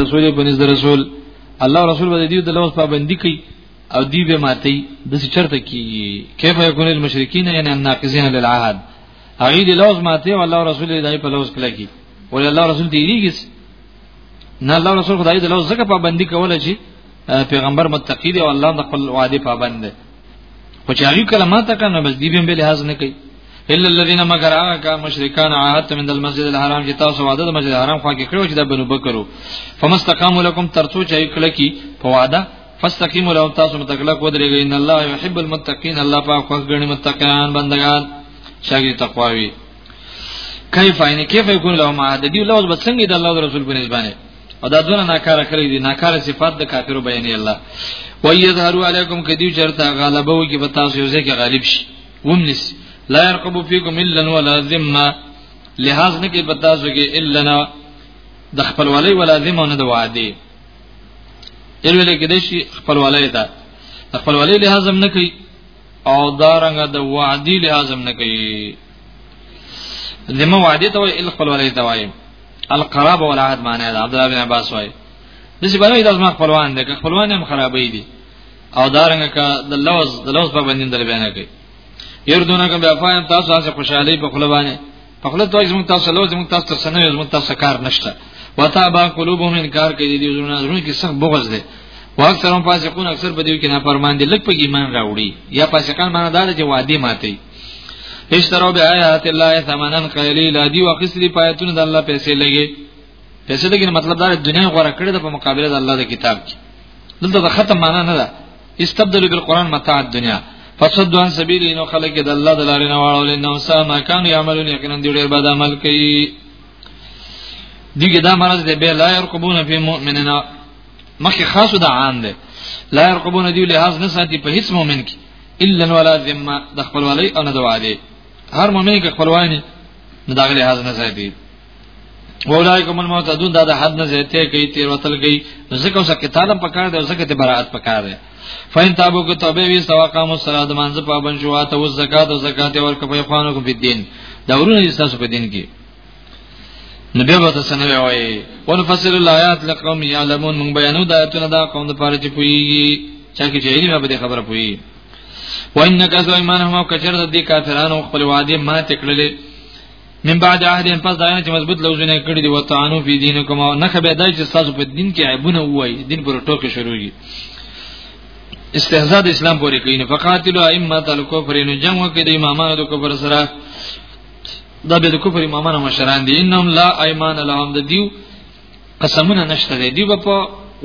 رسول په نس رسول الله رسول به دې د لوز پابندي کوي او دی به ماتي د څه چرته کی کیف یکون المشرکین یعنی الناقضین للعهد هغه دی لوز ماتي او الله رسول دې په لوز کله کی ول الله رسول دې ریګس نه الله رسول خدای دې لوز زکه پابندي کوله چې پیغمبر متقی دی او الله د خپل وعده پابند دی خو چې هغه کله ماته کنه بس دی به به لحاظ نه کوي الا الذين مگر هغه کا مشرکان عهد من المسجد الحرام چې تاسو وعده د مسجد الحرام خوا کې کړو چې د بنو بکرو فمستقاموا لكم ترڅو چې کله کې په وعده فاستقیموا لهم تاسو متقلا کو درېږئ ان الله يحب المتقين الله پاک خوښ غني متقین بندگان شګي تقواوي کیف عین کیف یکون لهم عهد دی لوز بسنګ د الله رسول په نسبانه او دا دونه ناکاره کړی دي ناکاره صفات د کافرو بیانې الله ويظهروا عليكم کدی چرته غالبو کې به تاسو یو ځکه غالب شي ومنس لا يرقب فيكم الا ولا ذمه لحاظ نه کې پتا سو کې الا نه د خپلوالي ولا ذمه نه د وعده ایرول کې د شي خپلوالي دا خپلوالي لحاظ هم نه کوي او دارنګ د وعدي لحاظ هم نه کوي ذمہ وعده ته وایي خپل ولې ته وایي القرابه والعهد معنی دا عبد الله بن عباس وایي د څه باندې لازم خپلوان دي که خپلوان هم خرابې دي او دارنګه که د لوز د لوز په باندې در بیان کوي يردونه کوم بیا فاهم تاسو هڅه خوشحالي په خپل باندې په خپل توګه زموږ تاسو لوز زموږ تاسو سره نه زموږ تاسو کار نشته وتا با قلوبهم انکار کوي دي زونه زونه کې سخت بغض دي واکثرون فاسقون اکثر بدیو کې نافرمان دي لکه په ایمان راوړي یا فاسقان معنی دا چې وادي ماتي اشترو بیا آیات الله ثمنن قلیلا دی وقسری پایتون د الله پیسې لګي پیسې لګي مطلب دا دنیا غوړه کړې ده په مقابله د الله د کتاب کې دلته د ختم معنا نه ده استبدل بالقران متاع الدنیا فصد عن سبیل نو خلق د الله د لارې نه واړول نو سم کان یعملون یقینا دی ډېر بد عمل کوي دیګه دا مرز دی به لا يرقبون فی مؤمننا مخکې خاصو د عام دی لا يرقبون دی له هاذ نه ساتي په هیڅ مؤمن کې الا ولا ذمه د خپلوالي او نه د وعده هر مؤمن کې خپلوانی نه داغله حد نه ساتي اولایکم المعتدون دا د حد نه زیاته کوي تیر وتل کوي ځکه اوس کې طالب پکار دی ځکه ته برائت پکار دی فین تابو کو توبه وی سوا قام الصلاه د منځ پابند شو ته او زکات او زکات ورکوي خوانو کو په دین دا ورونه تاسو په دین کې نو بیا به تاسو نه وایي ونفصل الایات لقوم یعلمون من بیانو د آیاتونو دا قوم د پاره چې پوي چا کې چې علم به خبره پوي وان کذو ایمانهم او کچر د دې کافرانو خپل وعده ما تکړلې من بعد عهد پس دا چې مضبوط لوزونه کړی دی وتعانو فی دینکم او نه خبر دای چې تاسو په دین کې عیبونه وای دین پر ټوکې شروع کی استهزاء د اسلام پورې کوي نه فقاتلوا ائمه الکفر نو جنگ وکړي امامانو د کفر سره دا به د کفر امامان مشران دي انهم لا ايمان لهم د دیو قسمونه نشته دي دیو په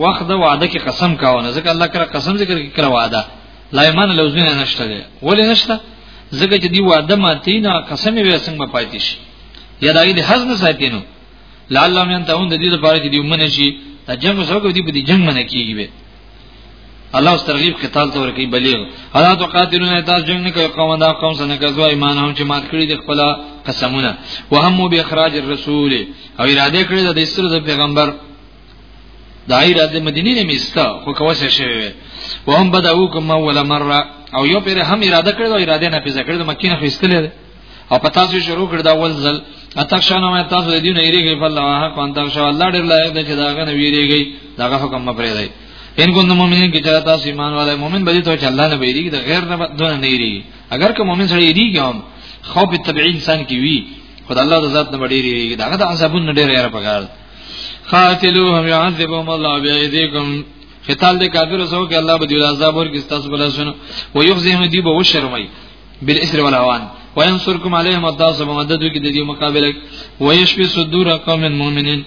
وخت د وعده کې قسم کاونه ځکه الله کړه قسم ذکر کې کړه وعده لا ايمان لوزونه نشته دي ولې نشته ځکه چې دی وعده ماتي نه قسم یې څنګه پاتې شي یا دای د حزم ساتینو لعلهم ينتهون د دې لپاره چې دی ومنه شي دا جنگ وسوګو دی په دې جنگ منه کیږي الله اوس ترغیب قتال ته ورکی بلیغ حالا تو قاتلون تاسو جنگ نه کوي قوم دا قوم سره کزوا ایمان هم چې مات کړی د خپل قسمونه وهم به اخراج الرسول او اراده کړی د اسره د پیغمبر دای را د مدینه نه میستا خو کوسه شوی وهم بداوکم اول مره او یو پیر هم اراده کړی او اراده نه پیځ کړی د مکینه خو استلې او په تاسو شروع کړ دا ول ځل اتخشانو ما تاسو د دین ایریږي په الله حق ان تاسو الله ډیر لایق دی چې دا غنه ویریږي دا حکم مې پرې دی ان کو مومنین کې چرته تاسو ایمان والے مومن به دې ته چې الله نه ویریږي دا غیر نه دونه نه ایریږي اگر که مومن سره ایریږي هم خوف طبيعي انسان کې وی خدای الله د ذات نه وړيږي دا غدا عذابونه ډیر یې راپګار قاتلوهم يعذبهم الله بأيديكم قتال د کافر سو کې الله به دی عذاب ورکړي تاسو بل سن ويخزيهم دی به وشرمای بالاسر والعوان وينصركم عليهم الداس بمدد کې د دې مقابله ويشفي صدور قوم مؤمنين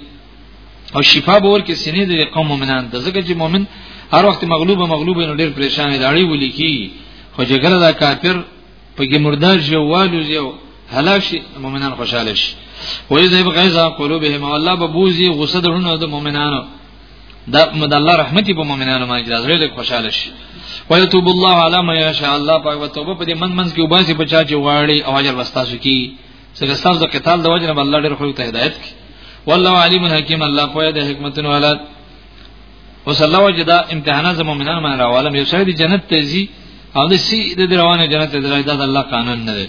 او شفا به ورکې سینې د قوم مؤمنان د ځکه چې مؤمن هر وخت مغلوب مغلوب نو ډیر پریشان دی اړي ولي کی خو جګړه دا کافر په کې مردار شي والو یو هلاک شي مؤمنان خوشاله شي وایي زیب غیظه قلوبهم الله به بوزي غصه درونه د مؤمنانو دا مد الله رحمت په مؤمنانو باندې چې زړه له خوشاله شي ويتوب الله على ما يشاء الله پاک وتوبه په دې من منځ کې وباسي په چا چې واړي او اجر وستاسو کې څنګه تاسو د قتال د وجه نه الله ډېر خو ته هدایت کی والله علیم حکیم الله په دې حکمتونو ولات وصلی الله وجدا امتحانات د مؤمنانو باندې راواله یو سړی د جنت ته ځي او د سی د روانه جنت ته درځي دا د الله قانون نه دی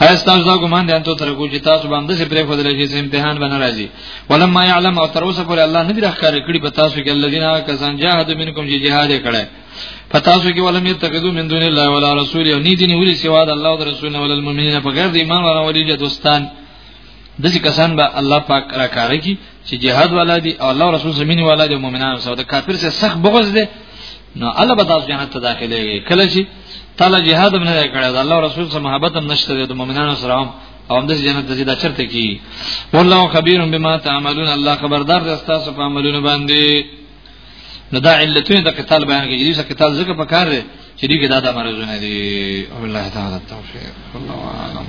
هاي تاسو دا ګمان دي انته تر کو چې تاسو باندې څه پرې خدای لږی چې امتحان بنه راځي ولما يعلم او تر اوسه پورې الله نه درخ کار کړی په تاسو کې الذين کسان جاهد منکم چې جهاد کړي په تاسو کې ولم يتخذوا من دون الله ولا رسول او ني دي نه ولي سوا د الله او رسول نه ولل مؤمنين په غیر د ایمان ولا ولي دوستان د ځکه کسان به الله پاک را کار کی چې جهاد والا دي او الله رسول زميني والا دي مؤمنانو سره د کافر سره سخت بغض دي نو الله به تاسو جنت ته داخليږي کله چې تعالی جهاد هم نه کړی دا الله رسول سره محبت هم نشته د مؤمنانو سره هم او هم د جنت ته دا چرته کی والله خبير بما تعملون الله خبردار دی تاسو په عملونو باندې نو دا علتونه د قتال بیان کې دي چې قتال ځکه په کار دی چې دې کې دا د مرزونه دي او الله تعالی توفیق الله اعلم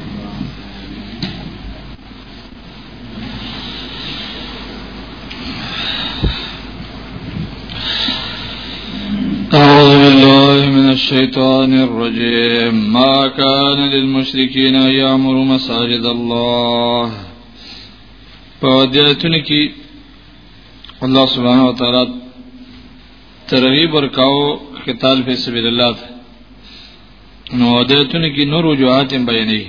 أعوذ بالله من الشيطان الرجيم ما كان للمشركين أن يعمروا مساجد الله په دې اتنه کې الله سبحانه وتعالى ترغیب ورکاو قتال فی سبیل الله ته نو دایتونه کې نور وجوهات بیانې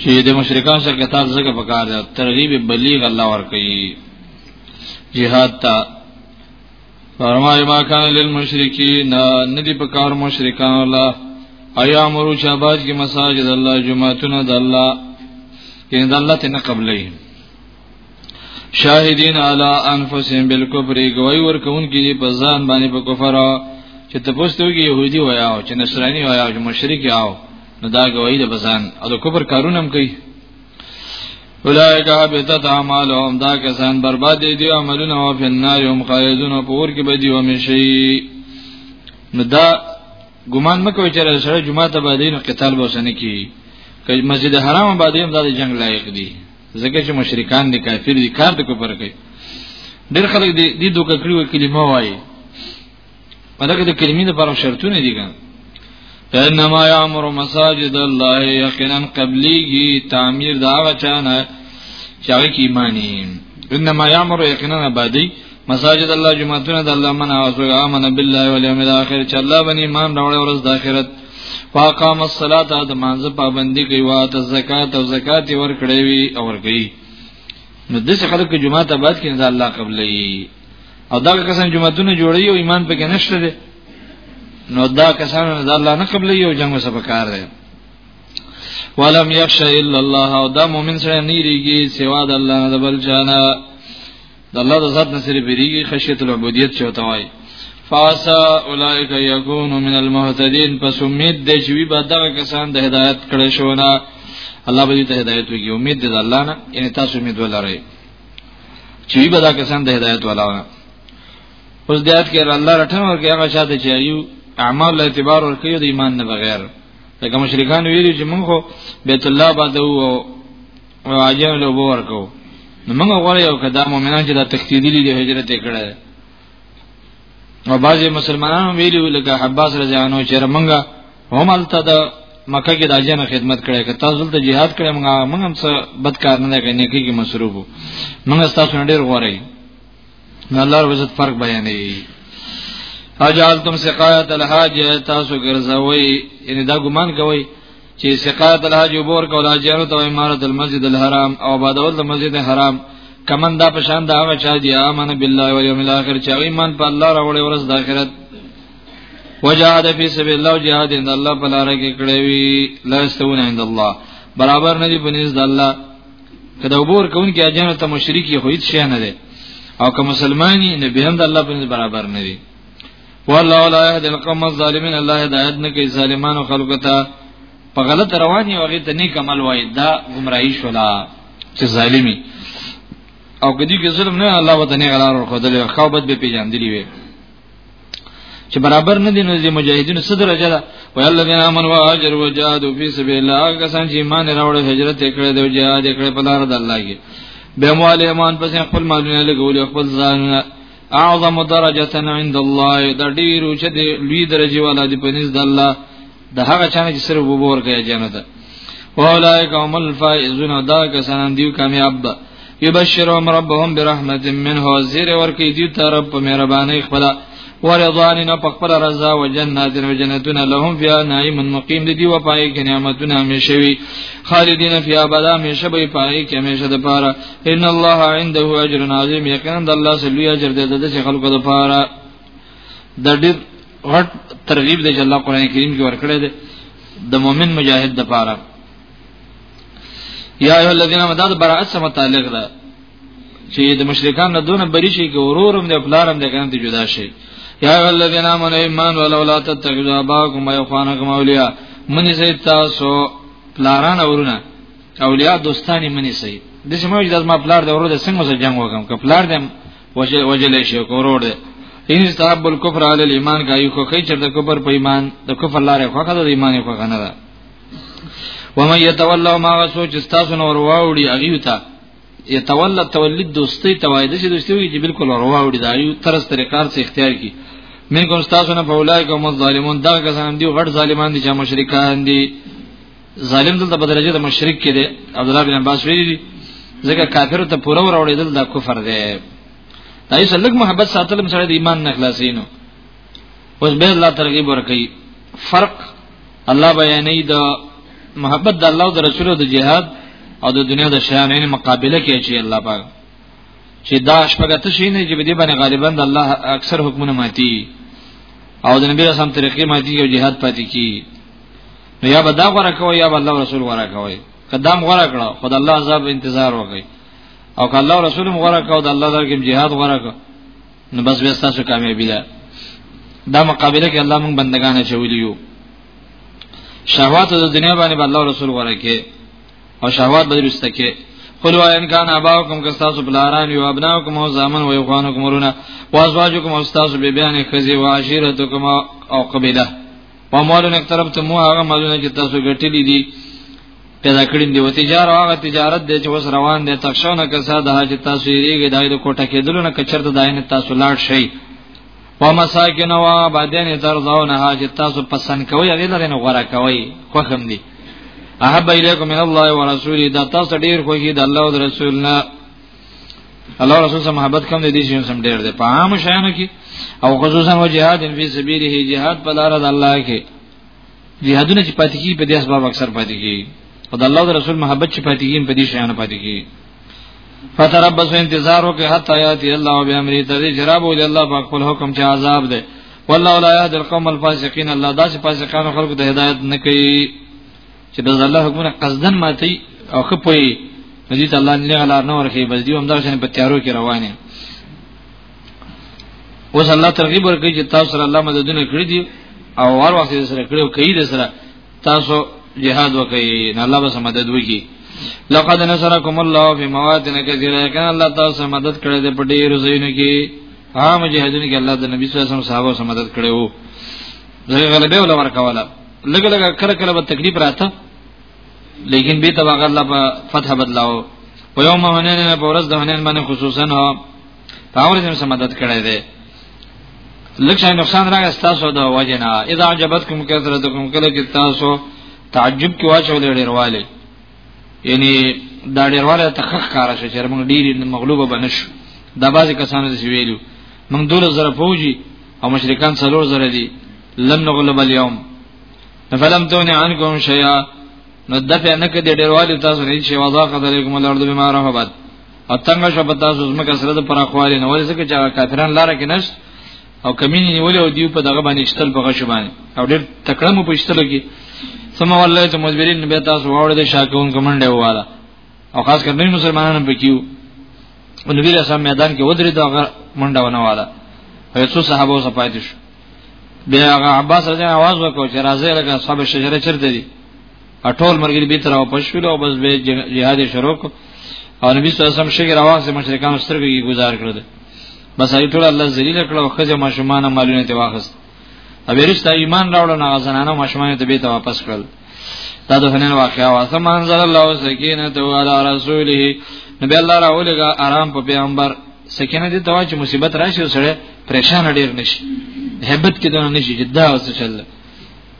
چې د مشرکان سره قتال زګه پکار ده ترغیب بلیغ الله ورکړي jihad ta فرمای ما کان للمشرکین ندی په کار مشرکان الله ایا امرو شاباج کی مساجد الله جمعتون د الله کین د الله تنه قبلې شاهدین علی انفسهم بالکفر گوی ور کون کی په ځان باندې په کفر چې ته پوښتنه کی يهودي ویا او چې نصراني ویا او مشرک یاو نو دا گوی د بزان او د کفر کارونه هم کوي اولائک حبتت اعمالهم دا کسان برباد دي دی عملونه او په نار هم خالدون پور کې به دی ومشي نو دا ګمان مکو چې سره جمعه ته به دین قتال بوسنه کی که مسجد حرام باندې هم د جنگ لایق دي ځکه چې مشرکان دي کافر دي کار د کوپر کوي ډېر خلک دي د دوکه کړیو کلمه وایي پدغه د کلمې د پر شرطونه دي ګان انما یامر مساجد الله یقینا قبلیږي تعمیر دا غچانه چې هغه کې ایمانی انما یامر یقینا آبادی مساجد الله جمعتون د الله من او امن بالله والیوم الاخر چې الله باندې ایمان راوړ ورځ د آخرت فاقام الصلاه د مانزه پابندي کوي او د زکات او زکات ور کړی وي او ور کوي نو د څه خلک جمعه ته بعد کې نه الله قبلې او دا کسان جماعتونه جوړي او ایمان پکې نشته دي نو دا کسان نه الله نه قبلې او جنگ وسه پکار دي ولم يخش الا الله او دا مؤمن سره نه ریږي سوا د الله نه بل جانا د الله د ذات نه سره بریږي خشیت العبودیت چوتا وای فاسا اولئک یکونو من المهتدین پس امید د جوی به دغه کسان د هدایت کړه شونه الله به دې ته هدایت وکړي امید دې الله نه ان تاسو امید ولرئ چې به دا کسان د هدایت ولاونه اوس د آیات کې الله رټنه ورکړي هغه شاته چې ایو اعمال له اعتبار ورکړي د ایمان نه بغیر لکه مشرکان ویلي چې موږ خو بیت الله باندې وو او عجم له وو ورکو نو موږ غواړو یو کدا مؤمنان چې دا تختیدلی دی هجرت کړه او بعضی مسلمانانو ویلي لکه حباس رضی الله عنه چې موږ هم الته د مکه کې د اجنه خدمت کړي که تاسو ته jihad کړي موږ موږ هم څه بد کار نه کوي نه کیږي مصروف موږ تاسو نه ډیر غوړی نه الله رب عزت فرق بیانې اجالتم سقایت الحاج تاسو ګرځوي ان دا ګمان کوي چې سقایت الحاج وبور کولا جنو ته امارت المسجد الحرام او بادول المسجد الحرام کمن دا پشان دا هغه چا دی امن بالله والیوم الاخر چې ایمان په الله راوړي ورځ د اخرت وجاهد فی سبیل الله جهاد ان الله بلاره کې کړی وی لا استونه عند الله برابر نه دی بنز د الله کله وګور کون کې اجنه ته مشرک یې خو هیڅ شی نه دی او که مسلمانی نه به هم د الله بنز برابر نه دی والله لا يهدي القوم الظالمين الله هدایت نه کوي ظالمانو خلکو ته په غلط رواني او غي ته نیک عمل وای دا گمراهي شولا چې ظالمي او کدی کې ظلم نه الله وتعالى غلار خو دلې خو بد به پیجان دی وي چې برابر نه دي نو د مجاهدینو څه درجه ده و الذین آمنوا واجروا وجاهدوا فی سبیل الله هغه کسان چې ایمان راوړ هجرت کړي دی او جهاد کړي په لار د الله کې به مال ایمان پسې خپل مالونه لګول خپل ځان اعظم درجه عند الله دا ډیر چې لوی درجه والا دی په نزد الله د هغه چانه چې سره وبو ورکه جنت اولائک هم الفائزون دا کسان دیو کامیاب به یبشرهم ربهم برحمت منه زیر ورکی دیو تر په مهرباني خپل ورضوان نه پخپل رضا او جنات او جنتون لهم فی نعیم مقیم دی و پای کې نعمتون همیشه وی خالدین فی ابدا همیشه به پای کې همیشه د پاره ان الله عنده اجر عظیم یقینا الله سبحانه اجر دې د خلکو د پاره د دې غټ ترغیب دی چې الله قران کریم کې ورکړی دی د مؤمن مجاهد د پاره یا ایه الذین مدد برائت سم متعلق ده چې د مشرکان نه دونه بری شي کې ورورم د پلارم د کنه ته جدا شي یا ایه الذین آمنوا ایمان ولولا تتخذوا اباکم و اخوانکم اولیاء منی زی تاسو پلاران اورونه اولیاء دوستانی منی سي د سمو اجازه ما پلار د ورور د څنګه سره جنگ وکم که پلار د وجه وجه له شي کورور دی ان استحب الكفر على الايمان کوي خو کوي چې د کفر په ایمان د کفر لارې خوخه د ایمان خوخه نه ده ومن يتولى ما غسو چې تاسو نور واوړي اغیو ته يتولى تولید دوستي توایده چې دوستي وي چې بالکل ور واوړي دا یو ترس طریقار څخه اختیار کی من کوم تاسو نه په ولای کوم ظالمون دا کسان دی غټ ظالمان دي چې مشرکان دي ظالم دلته په درجه د مشرک کې دی عبد الله بن عباس ویلي دي ځکه کافر ته پوره وروړېدل دا کفر دی دا یې لږ محبت ساتل هم سره د ایمان نه خلاصینو اوس به الله ترغیب ورکړي فرق الله بیانې د محبت د الله او د رسول او د جهاد او د دنیا د شیانو مقابله کوي چې الله پاک چې دا شپږت شي نه چې دې باندې غالبا د الله اکثر حکمونه ماتي او د نبی رسول طریقې ماتي او جهاد پاتې کی نو یا به دا غره کوي یا به الله رسول غره کوي قدم غره کړه خدای الله عذاب انتظار وکړي او که الله رسول هم غره کړه د الله درکې jihad غره کړه نو بس به تاسو کامیابی ده دا مقابله کې الله موږ بندگان چولی یو شهوات د دنیا باندې الله رسول غره کې او شهوات به رسته کې قل وان کان اباؤکم کستاسو بلاران یو ابناؤکم او زامن و یوخانکم ورونه وازواجکم او استاسو بیبیان خزی و عشیرتکم او قبیله په مالو نه طرف ته مو هغه مالونه چې تاسو ګټلې دي پیدا کړی دی او تجارت هغه تجارت دی چې وس روان دی تخشونه کسا د حاج تاسو یې دای د کوټه کېدل نه کچرته داین تاسو لاړ شي و مساکن و بعدین ترضون حاج تاسو پسند کوي هغه لري نه غوړه کوي خوخم دي احب الیکم من الله ورسوله دا تاسو ډیر خوږی د الله او رسول نه الله رسول سره محبت کم دي شي سم ډېر دي په عام شانو کې او خصوصا و جهاد فی سبیله جهاد په لار د الله کې جهادونه چې پاتې کیږي په دې اسباب اکثر پاتې کیږي او د الله او رسول محبت چې پاتې کیږي په دې شانو پاتې کیږي فتربص انتظار وکړه حتا یاتی الله بامر ته دې جراب او الله په خپل حکم چې عذاب ده والله لا یهد القوم الفاسقین الله داسې فاسقانو خلکو ته هدایت نه کوي چې د الله حکمونه قصدن ماتي او خپوي دې ته الله نه غلا نه ورخي بس دې هم دا شنه په تیارو کې روانه اوس الله ترغیب ورکړي چې تاسو سره الله مددونه کړی دي او هر وخت سره کړو کوي د سره تاسو جهاد وکړي نه الله به مدد وکړي لقد نصرکم الله فی مواطن کثیره کان الله تاسو مدد کړی دی په ډیرو ځایونو کې عام جهادونو کې الله د نبی صلی الله علیه وسلم صحابه سره مدد کړی وو زه غلبه ولا ورکواله لګ لګ کله کله به تکلیف راته لیکن به تبع الله په فتح بدلاو په یو مهنه نه په ورځ د هنن باندې خصوصا هو په ورځ یې مدد کړی دی لکه نقصان راغی تاسو د وجنا اذا عجبتکم کثرتکم کله کې تاسو تعجب کې واچول ډیر والی یعنی دا ډیرواله تخخ کار شي چې موږ ډیر مغلوب بنش دا بعضی کسانو چې ویلو موږ دوله زره فوجي او مشرکان څلور زره دي لن نغلب اليوم فلم تون عنكم شيئا نو د په نه کې د ډیرواله تاسو نه شي وضاق علیکم الارض بما رحبت او تنګ شو په تاسو زمکه سره د پراخوالي نه ولې ځکه چې کافران لار کې نشته او کمینه نیولې او دیو په دغه باندې اشتل په غش باندې او ډېر تکړه مو په اشتل کې سم والله ته مجبرین به تاسو واوړې د شاکون کمنډه واله او خاص کر نوی مسلمانانو په کیو او نبی له سم میدان کې ودرې دا منډه ونه واله او څو صحابه سره پاتې شو بیا هغه عباس رضی الله आवाज وکړ چې راځي لکه صاحب شجره چرته دي ټول مرګري به تر او پښول او بس به جهاد شروع او نبی صلی الله علیه وسلم شګر اواز مشرکان سترګې گزار کړل بس هغه ټول الله ذلیل کړو خځه ماشومان مالونه ته واخست او بیرشته ایمان راوړل نه غزنانه ماشومان ته بیت واپس کړل دا د هنن واقعا وا ثم انزل الله سکینه علی رسوله نبی الله راولګه آرام په پیغمبر سکینه دي ته چې مصیبت راشي سره پریشان ډیر نشي هبت کې دونه نشي جدا اوس چل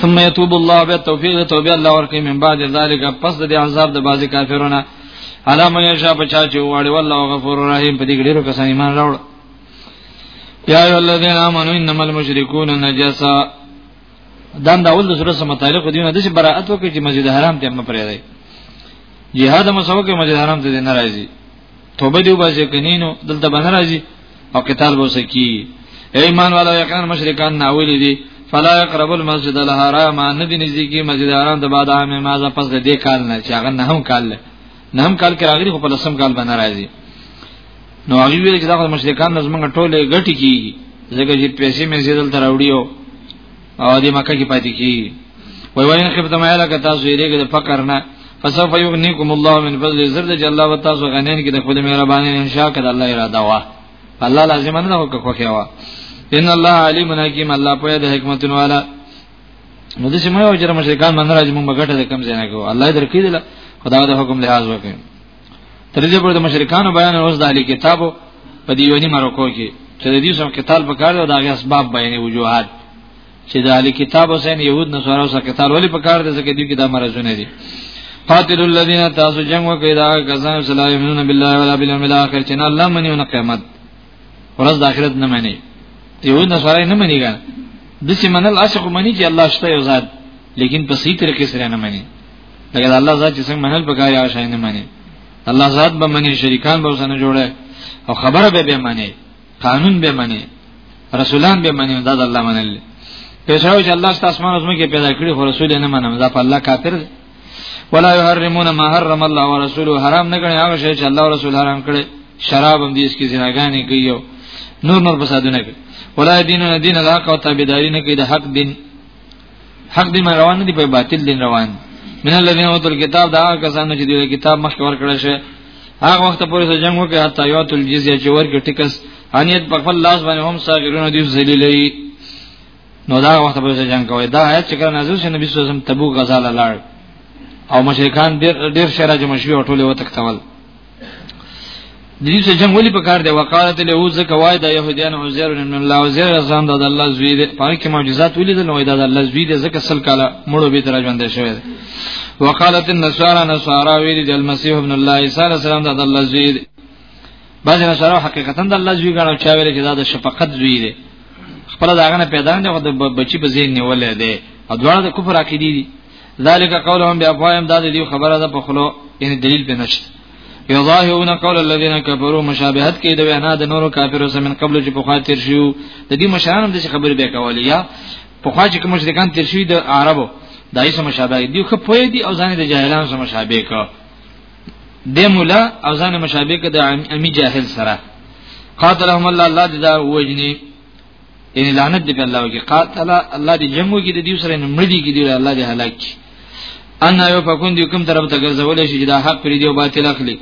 ثم يتوب الله به توفیق توبه الله ورکه من بعد ذلك پس د عذاب د بازي کافرونه علامه یشا بچا چې واړي والله غفور رحیم په دې کې ډیرو کسان ایمان راوړ یا ای الذین آمنو انما المشرکون نجسا دان دا اول سره سم متعلق دی نه د برائت وکړي چې مسجد حرام ته هم پرې دی جهاد مسوکه مسجد حرام ته نه راځي توبه دی وباسي کنینو دلته باندې راځي او قتال وسه کی ایمان والا یقین مشرکان ناویل دي فلا يقرب المسجد الحرام نبی نزدیکی مسجد الحرام د بعد عام ما ز پس د دې کال نه چې هغه نه هم کال له نه هم کال کې راغلی خو په لسم کال باندې راځي نو هغه ویل چې دا مشرکان نظم غټولې غټي کیږي ځکه چې پیسې مې زیدل تراوړیو او دې مکه کې پاتې کی وای وای نه خپل مایله که تاسو یې دې د فقر نه فسوف یغنیکم الله من فضل زرد چې الله وتعالى غنین کې د خپل مهرباني ان شاء الله الله اراده وا الله لازم نه وکړه خو خوا ان الله علیم حکیم الله په دې حکمت والا نو دې سمه او جره مشرکان من راځي مونږ غټه د کم زینه کو الله درکې دل خدای د حکم لحاظ وکړي تر دې پورې د مشرکانو بیان اوس د اهل کتابو په دې یونی مرکو کې چې د دې سم کتاب په کار دی او د هغه اسباب بیان وجوهات چې د اهل کتابو سره يهود نصارا سره کتاب ولې په کار دی ځکه دوی کې دا مرزونه دي قاتل الذين تاسو جنگ وکړئ دا کسان چې لا یمنون بالله ولا بالیوم الاخر چې نه الله منی او قیامت ورځ د آخرت نه منی یو نه سره نه منی ګان د سیمنل عاشق منی چې الله شته یو ذات لیکن په صحیح طریقې سره نه منی لکه الله ذات چې څنګه منل پکاري هغه شاینه معنی الله ذات به منی شریکان به وسنه جوړه او خبره به به معنی قانون به معنی رسولان به معنی دا د الله منل پېښاو چې الله ست اسمان او زمکه پیدا کړی خو رسول نه منم دا په الله کافر دی ولا يحرمون ما حرم الله ورسوله حرام نه کړي هغه شی چې الله او رسول حرام کړي شراب هم دې اس کې زناګانې کوي نور نور فسادونه کوي ولا دین دین الحق او تابعداري نه کوي د حق دین حق دې ما روان دي په باطل دین روان من الذين اوتوا الكتاب دا کسانو چې دې کتاب مخکې ورکړل شي هغه وخت پورې چې جنگ وکړ حتی یو تل جزیه چې ورګ ټیکس انیت په خپل لاس باندې هم صاغرونه دي ذلیلې نو دا وخت پورې چې جنگ کوي دا آیت چې کله نازل شي نبی صلی الله علیه وسلم تبوک غزا لاله او مشرکان ډیر ډیر شهره جمع شوی او ټول وتکتول د دې څه جنگ ولې پکار دی وقالت له زکه وای د يهوديان عزير بن الله عزير رضوان د الله زوی دی په کې معجزات ولې د نوې د الله زوی دی زکه سل کاله مړو به تر ژوند شوی دی وقالت النصارى نصارى ویل د المسيح ابن الله عيسى السلام د الله زوی دی بعض نصارى حقیقتا د الله زوی غواړي چې ویل چې دا د شفقت زوی دی خپل داغه نه پیدا نه د بچی په ذهن نیولې دی او دواړه د کفر عقیدې دي ذالک قولهم بیافواهم دا دی خبره ده په خلو یعنی دلیل به نشته یظاهرون قول الذين كفروا مشابهت کې د وینا د نورو کافرو سره من قبل چې په خوا تیر شو د دې مشرانو د خبرې به کولې یا په خوا چې کوم مشرکان تیر شوی د عربو دای سم مشابه دي خو په دې او ځان د جاهلانو سم مشابه کو د مولا او ځان مشابه کو د امی جاهل سره قاتلهم الله الله دې دا وجنی یعنی لعنت دی په الله وکي قاتل الله دې جنگ وکي د دې سره نه مړي کې دی الله دې هلاک کی ان یو پکون دی کوم طرف ته ګرځول شي چې دا حق پری دی او باطل اخلي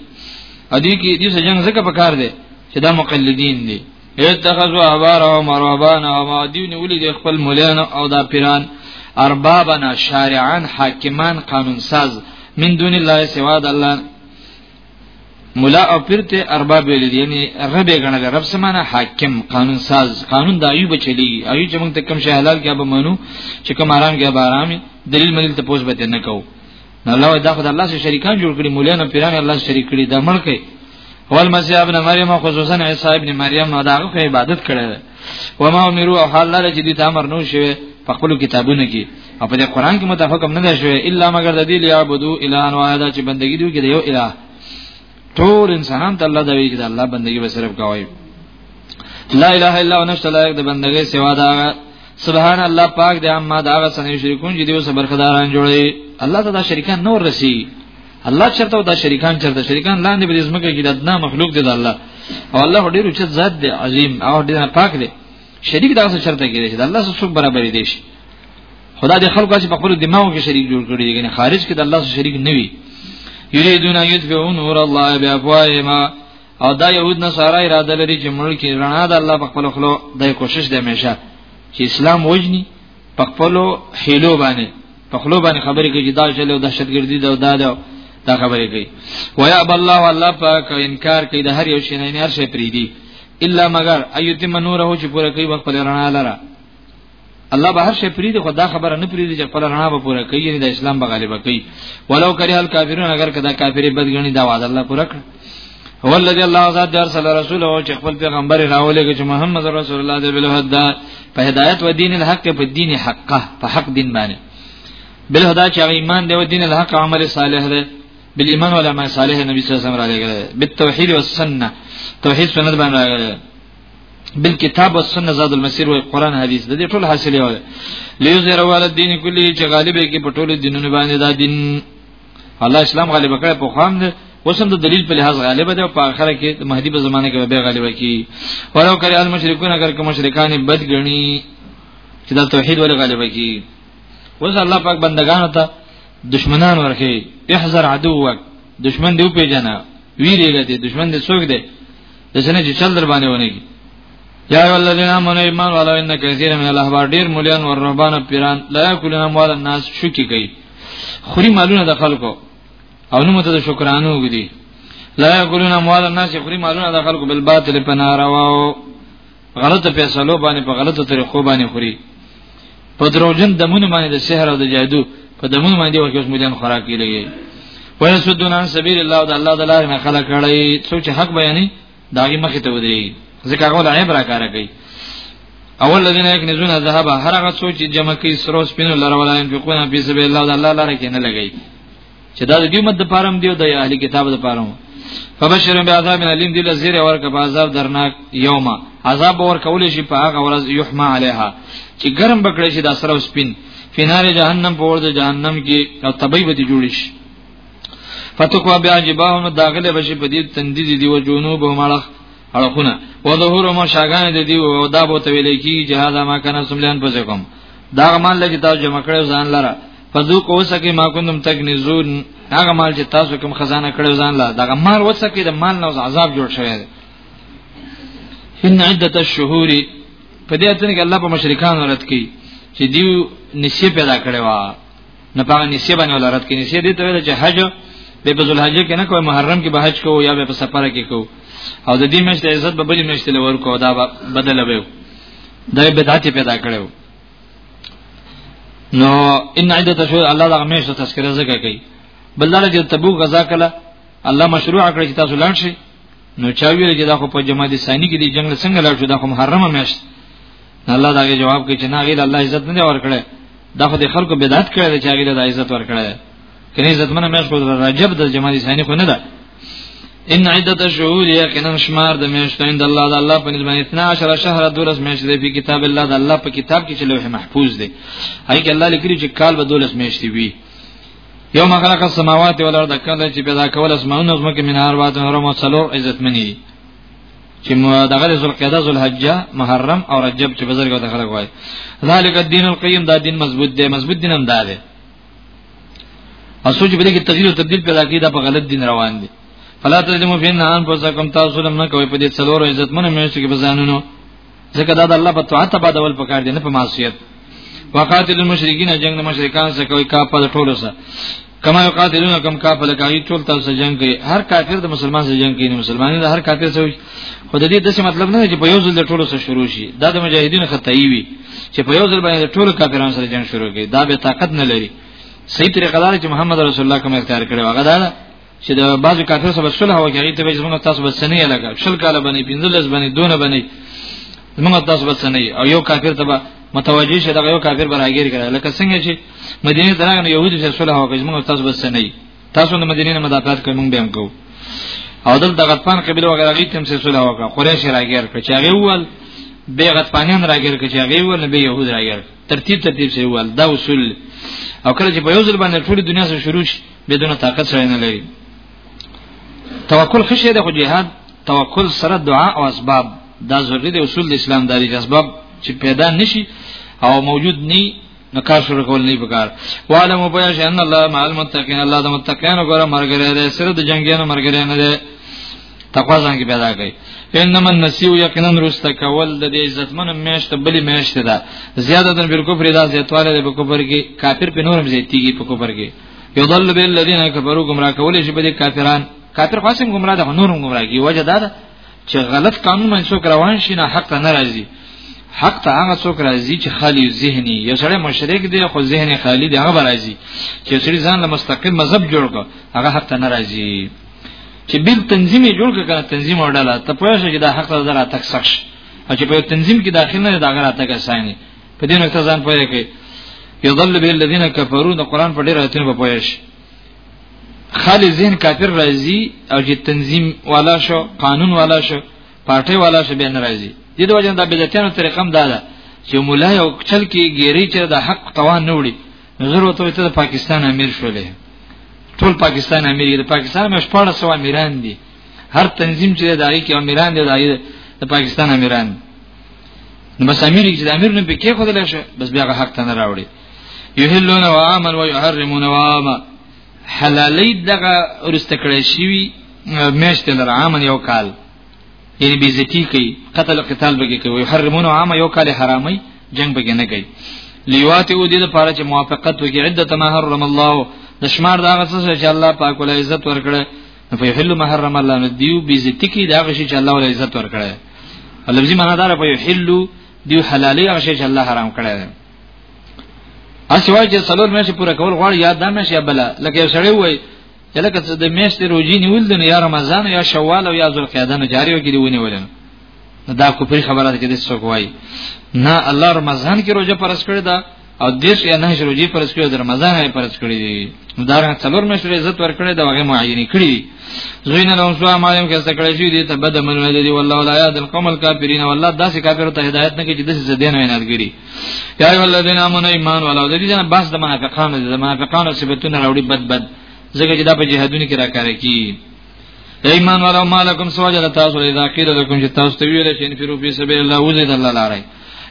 ا دې کې دې جنگ زکه پکار دی چې دا مقلدین دي اتخذوا احبار او مرهبان او مادیون ولید خپل مولان او دا پیران اربابنا شارعان حاکمان قانون ساز من دون الله سوا د الله مولا او پیر ته ارباب ویل دي یعنی رب یې غنل رب سمانه حاکم قانون ساز قانون د ایوب چلی ایو چې موږ ته کم شي حلال کې به منو چې کوم آرام کې به آرامي دلیل ملیل ته پوس به نه کوو الله دا خدای الله سره شریکان جوړ کړی مولانا پیران الله سره شریک کړی د ملک ول مسیح ابن مریم خصوصا عیسی ابن مریم دا غو عبادت کړی وما امروا حال لاره چې دې امر نو شوی په خپل کتابونو کې او په قرآن کې مت حکم نه دی شوی الا مگر د دې لیعبدو الهان واحد چې بندګی دی کې یو الہ ټول انسانان ته الله دوی کې د الله بندګي به صرف کوي لا اله الا هو نشته لایق د بندګۍ سوا دا سبحان الله پاک دې اما دا غسنې شریکون چې دیو صبر خداران جوړي الله تعالی شریکان نور رسی الله چرته او دا شریکان چرته شریکان لاندې به زمګه کې د ادنا مخلوق دی د الله او الله ډیر چې ذات دی عظیم او ډیر پاک دی شریک دا څه چرته کې دی الله سره څوک برابر دی شي خدا دې خلکو چې په خپل دماغو کې شریک جوړ کړی دی خارج کې د الله سره شریک نه وي یریدون یتبعون نور الله بیافواهم او دا يهود نصارا اراده لري چې ملک رڼا د الله په خپل خلو د کوشش د همیشه چې اسلام وجني په خپل حیلو باندې په خپل باندې خبرې کوي چې دا شل او دهشتګردي دا دا دا, دا خبرې کوي ويا اب الله الله پاک انکار کوي د هر یو شي نه هر شي پری دي الا مگر ايتم نوره چې پوره کوي وخت پر رڼا لره الله به هر شي پری دي خدا خبره نه پری دي چې پر رڼا به پوره کوي یعنی د اسلام به غالبه کوي ولو کرے الکافرون اگر کدا کافر بدګنی دا وعده الله پوره کړ والذي الله ذات در صلی رسول او چې خپل پیغمبر راولې چې محمد رسول الله دی بل هدا په هدایت و دین الحق په دین حقه په حق دین باندې بل هدا چې ایمان دی او دین الحق عمل صالح دی بل ایمان ولا ما صالح نبی صلی الله علیه وسلم را لګره بالتوحید والسنه توحید سنت باندې راغره بالکتاب والسنه زاد المسير والقران حدیث د دې ټول حاصلې وله لیو زیر ول دین کلی چې غالب کې په ټول دینونو باندې دا دین الله اسلام غالب کړ په خوام دې وسم د دلیل په لحاظ غالب دی او په اخر کې د مهدی په زمانه کې به غالب کی ولو کړي المشرکون اگر کوم مشرکان بد غني چې د توحید ولې غالب کی وز الله پاک بندگان ته دشمنان ورخي احذر عدوک دشمن دی په جنا ویریږي دشمن دې څوک دی د څنګه چې چل در باندې ونی یا ایو الذین آمنوا ایمان والو ان کثیر من الاحبار ډیر مولیان او رهبان پیران لا یاکلون اموال الناس شکی کوي خوري مالونه د خلکو او نو مته شکرانه وګدي لا یاکلون اموال الناس خوري مالونه د خلکو بل باطل پنارواو غلط فیصلو باندې په غلطو طریقو باندې خوري په دروژن دمونه باندې د سحر او د جادو په دمونه باندې ورکوس مولیان خوراک کیږي ويسدون عن سبيل الله او د الله د لارې نه خلک کړي څوک حق بیانې داغي مخ ته ودرېږي ځکه هغه له عیب راکاره کوي اول الذين يكنزون الذهب هر هغه څوک چې جمع کوي سرو سپینو لره ولا ينفقون في سبيل الله د الله لپاره کې نه لګي چې دا د دې مد پارم دی او د اهلي کتاب د پارم فبشر بعذاب الیم دل زیر ورک په عذاب درناک یوما عذاب ورکول شي په هغه ورځ یحما علیها چې ګرم بکړي شي د سرو سپین فینار جهنم په ورته جهنم کې او تبي به جوړ شي فتقوا بیا جباهم داغله بشي په دې تندې دی و جنوبهم اړه اړخونه و ظهور ما شاګان دې دی او دا بو ته ویل کی جهاد ما کنه سملان پځ کوم دا مال لګی تاسو جمع کړو ځان لره فذوق وسکه ما کنتم تکنزون هغه مال چې تاسو کوم خزانه کړو ځان لره دا مال وسکه د مال نو عذاب جوړ شوی دی ان عدت الشهور په دې اتنه کې الله په مشرکان رات کی چې دیو نشي پیدا کړي وا نه پاغه نسیه باندې ولارت کې نسیه دې ته ویل چې حج به په ذوالحج کې نه کوي محرم کې به حج کوو یا به په سفر کې کوو او د دې مشته عزت به بلې مشته لور کو دا بدل وي دا بدعت پیدا کړو نو ان عدت شو الله دا مشته تذکرہ زکه کوي بل دا چې تبوک غزا کله الله مشروع کړی چې تاسو لاړ شئ نو چا ویل چې دا خو په جماعت ثانی کې دی جنگ څنګه لاړ شو دا خو محرمه مشته الله دا جواب کوي چې نه غیر الله عزت نه ور کړی دا خو د خلکو بدعت کړی دی چې هغه د عزت ورکړی دی کني عزت منه مې خو رجب د جمادي ثاني خو نه ده ان عدت الشهور یقینا شمار د میاشتو عند الله د الله په نسبت 12 شهر دولس میاشتې دی په کتاب الله د الله په کتاب کې چې لوح محفوظ دی هاي کې الله لیکلی چې کال به دولس میاشتې وي یو مخلق السماوات والارض کله چې پیدا کول اسمانونه زمکه منهار واد هرمو څلور عزت منی چې دغه ذوالقعده ذوالحجه محرم او رجب چې بزرګو ته خلک وایي ذالک الدین القیم دا دین مضبوط دی مضبوط دین هم دا دی اسو چې بده کې تغییر او تبديل پیدا کړي دا په غلط دین روان دي فلا تظلموا فین ان پس کوم تاسو لم نه کوي په دې څلورو عزت منه مې چې بزانونو ځکه دا د الله په طاعت بادول پکار دي نه په معصیت وقاتل المشرکین جنگ د مشرکان سره کوي کا په ټولو سره کما یقاتلون کم کا په لکای ټول تاسو سره جنگ کوي هر کافر د مسلمان سره جنگ کوي نه مسلمان د هر کافر سره خو د دې د څه مطلب نه چې په یو ځل د ټولو سره شروع شي دا د مجاهدینو خدای وي چې په یو ځل باندې ټول کافرانو سره جنگ شروع کوي دا به طاقت نه لري صحیح طریقه دا چې محمد رسول الله کوم اختیار کړو هغه دا چې د بعضو کافر سره صلح وکړي هغه ته به زمونږ تاسو بسنې لګا شل کاله باندې 15 باندې دونه باندې زمونږ تاسو بسنې او یو کافر ته به متوجي شه دغه یو کافر براګیر کړه لکه څنګه چې مدینه ته راغلی يهودي سره صلح وکړي زمونږ تاسو بسنې تاسو د مدینې نه مدافعات کوي مونږ به هم کوو او دل دغه پان قبيله وغیرہ غي تم سره صلح وکړه قریش راګیر کړ چې هغه ول به غطفانیان راګیر کړ چې هغه ول به يهود راګیر ترتیب ترتیب سره ول دا اصول او کله چې په یو ځل باندې ټول دنیا سره شروع شي بدون طاقت سره نه لري توکل خشه ده خو جهاد توکل سره دعا او اسباب دا ضروري دي اصول د اسلام داري اسباب چې پیدا نشي او موجود ني نو کار شروع کول نه پکار وعلم بیا شان الله مع المتقین الله د متقین غره مرګره ده سره د جنگیانو مرګره نه ده تقوا ځان کې پیدا کړي انما النسیو یقینا رست کول د دې عزتمن میشت بلی میشت ده زیاده تر بالکفر دا زیاتواله د کفر کې کافر په نورم زیاتیږي په کفر کې یضل بالذین کفروا گمراه کولې شي به کافران کافر خاصم گمراه ده نور هم گمراه کی وجه دا ده چې غلط قانون من څوک روان شي نه حق ته ناراضي حق ته هغه څوک راضي چې خالی ذهني یو سړی مشرک دی خو ذهن خالی دی هغه راضي چې سړي ځان له مستقیم مذهب جوړ کړ هغه حق ته ناراضي چې بل تنظیم جوړ کړه تنظیم وړاله ته پوهه چې دا حق ته درا تک سخت چې په تنظیم کې داخله نه دا غره تک اساني په دې نقطه ځان پوهه کوي یضل به الذين كفروا د قران په ډیر آیتونو په پوهه شي خالي ذهن کافر راځي او چې تنظیم والا شو قانون والا شو پارټي والا شو به نه راځي دې د وجه د بدعتانو طریقه هم دا ده چې مولا یو چل کې ګيري چې د حق توان نه وړي نظر وته ته د پاکستان امیر شولې ټول پاکستان امیر د پاکستان مې شپږ سو امیران دي هر تنظیم چې دایي کې امیران دي دایي د پاکستان امیران دي نو بس امیر چې د امیر نه پکې خو دلې شه بس بیا هغه حق ته نه راوړي یحلون و عامن و یحرمون و عاما حلالې دغه ورستکړې شي میشت لر عامن یو کال یعنی بیزتی کوي قتل قتال بګي کوي یحرمون و عاما یو کال حرامي جنگ بګي نه کوي لیواتی او دې لپاره چې موافقت وکړي عدت ما حرم الله د شمار دا غڅ چې الله پاک ول عزت ورکړي فیحل محرم الله نو دیو بیزتی کی دا غشي چې الله ول عزت ورکړي لفظي معنا دار په یحل دیو حلالي غشي چې الله حرام کړي اسوای چې سلور مې شي پوره کول غواړي یاد دا مې شي بل لکه یو سړی وای لکه د میاشتې روزي نیول دي یا رمضان یا شوال او یا ذوالقعده نه جاری وګړي ونیول دا کو پر خبره ده چې د څوک وای نه الله رمضان کې روزه پرس کړی دا او دیش یا نه شروع جی پرس کړو د رمضان یې پرس کړی دی نو دا رنګ څلور مشر عزت ورکړي دا هغه معینه کړی زوینه نو سو مالم کې څه کړی شي دي ته بد من نه دی والله لا یاد القوم الکافرین والله داسې کافر ته هدایت نه کوي چې داسې دین نه نادګری یا ای ولذین امنوا ایمان ولا د دې نه بس د منافقانو د منافقانو صفاتونه راوړي بد بد زګه چې دا په جهادونو کې راکاره کی ایمان والا مالکم سوجل تاسو اذا قیل لكم چې تاسو ته ویل شي ان فیرو فی سبیل الله وزید الله لاره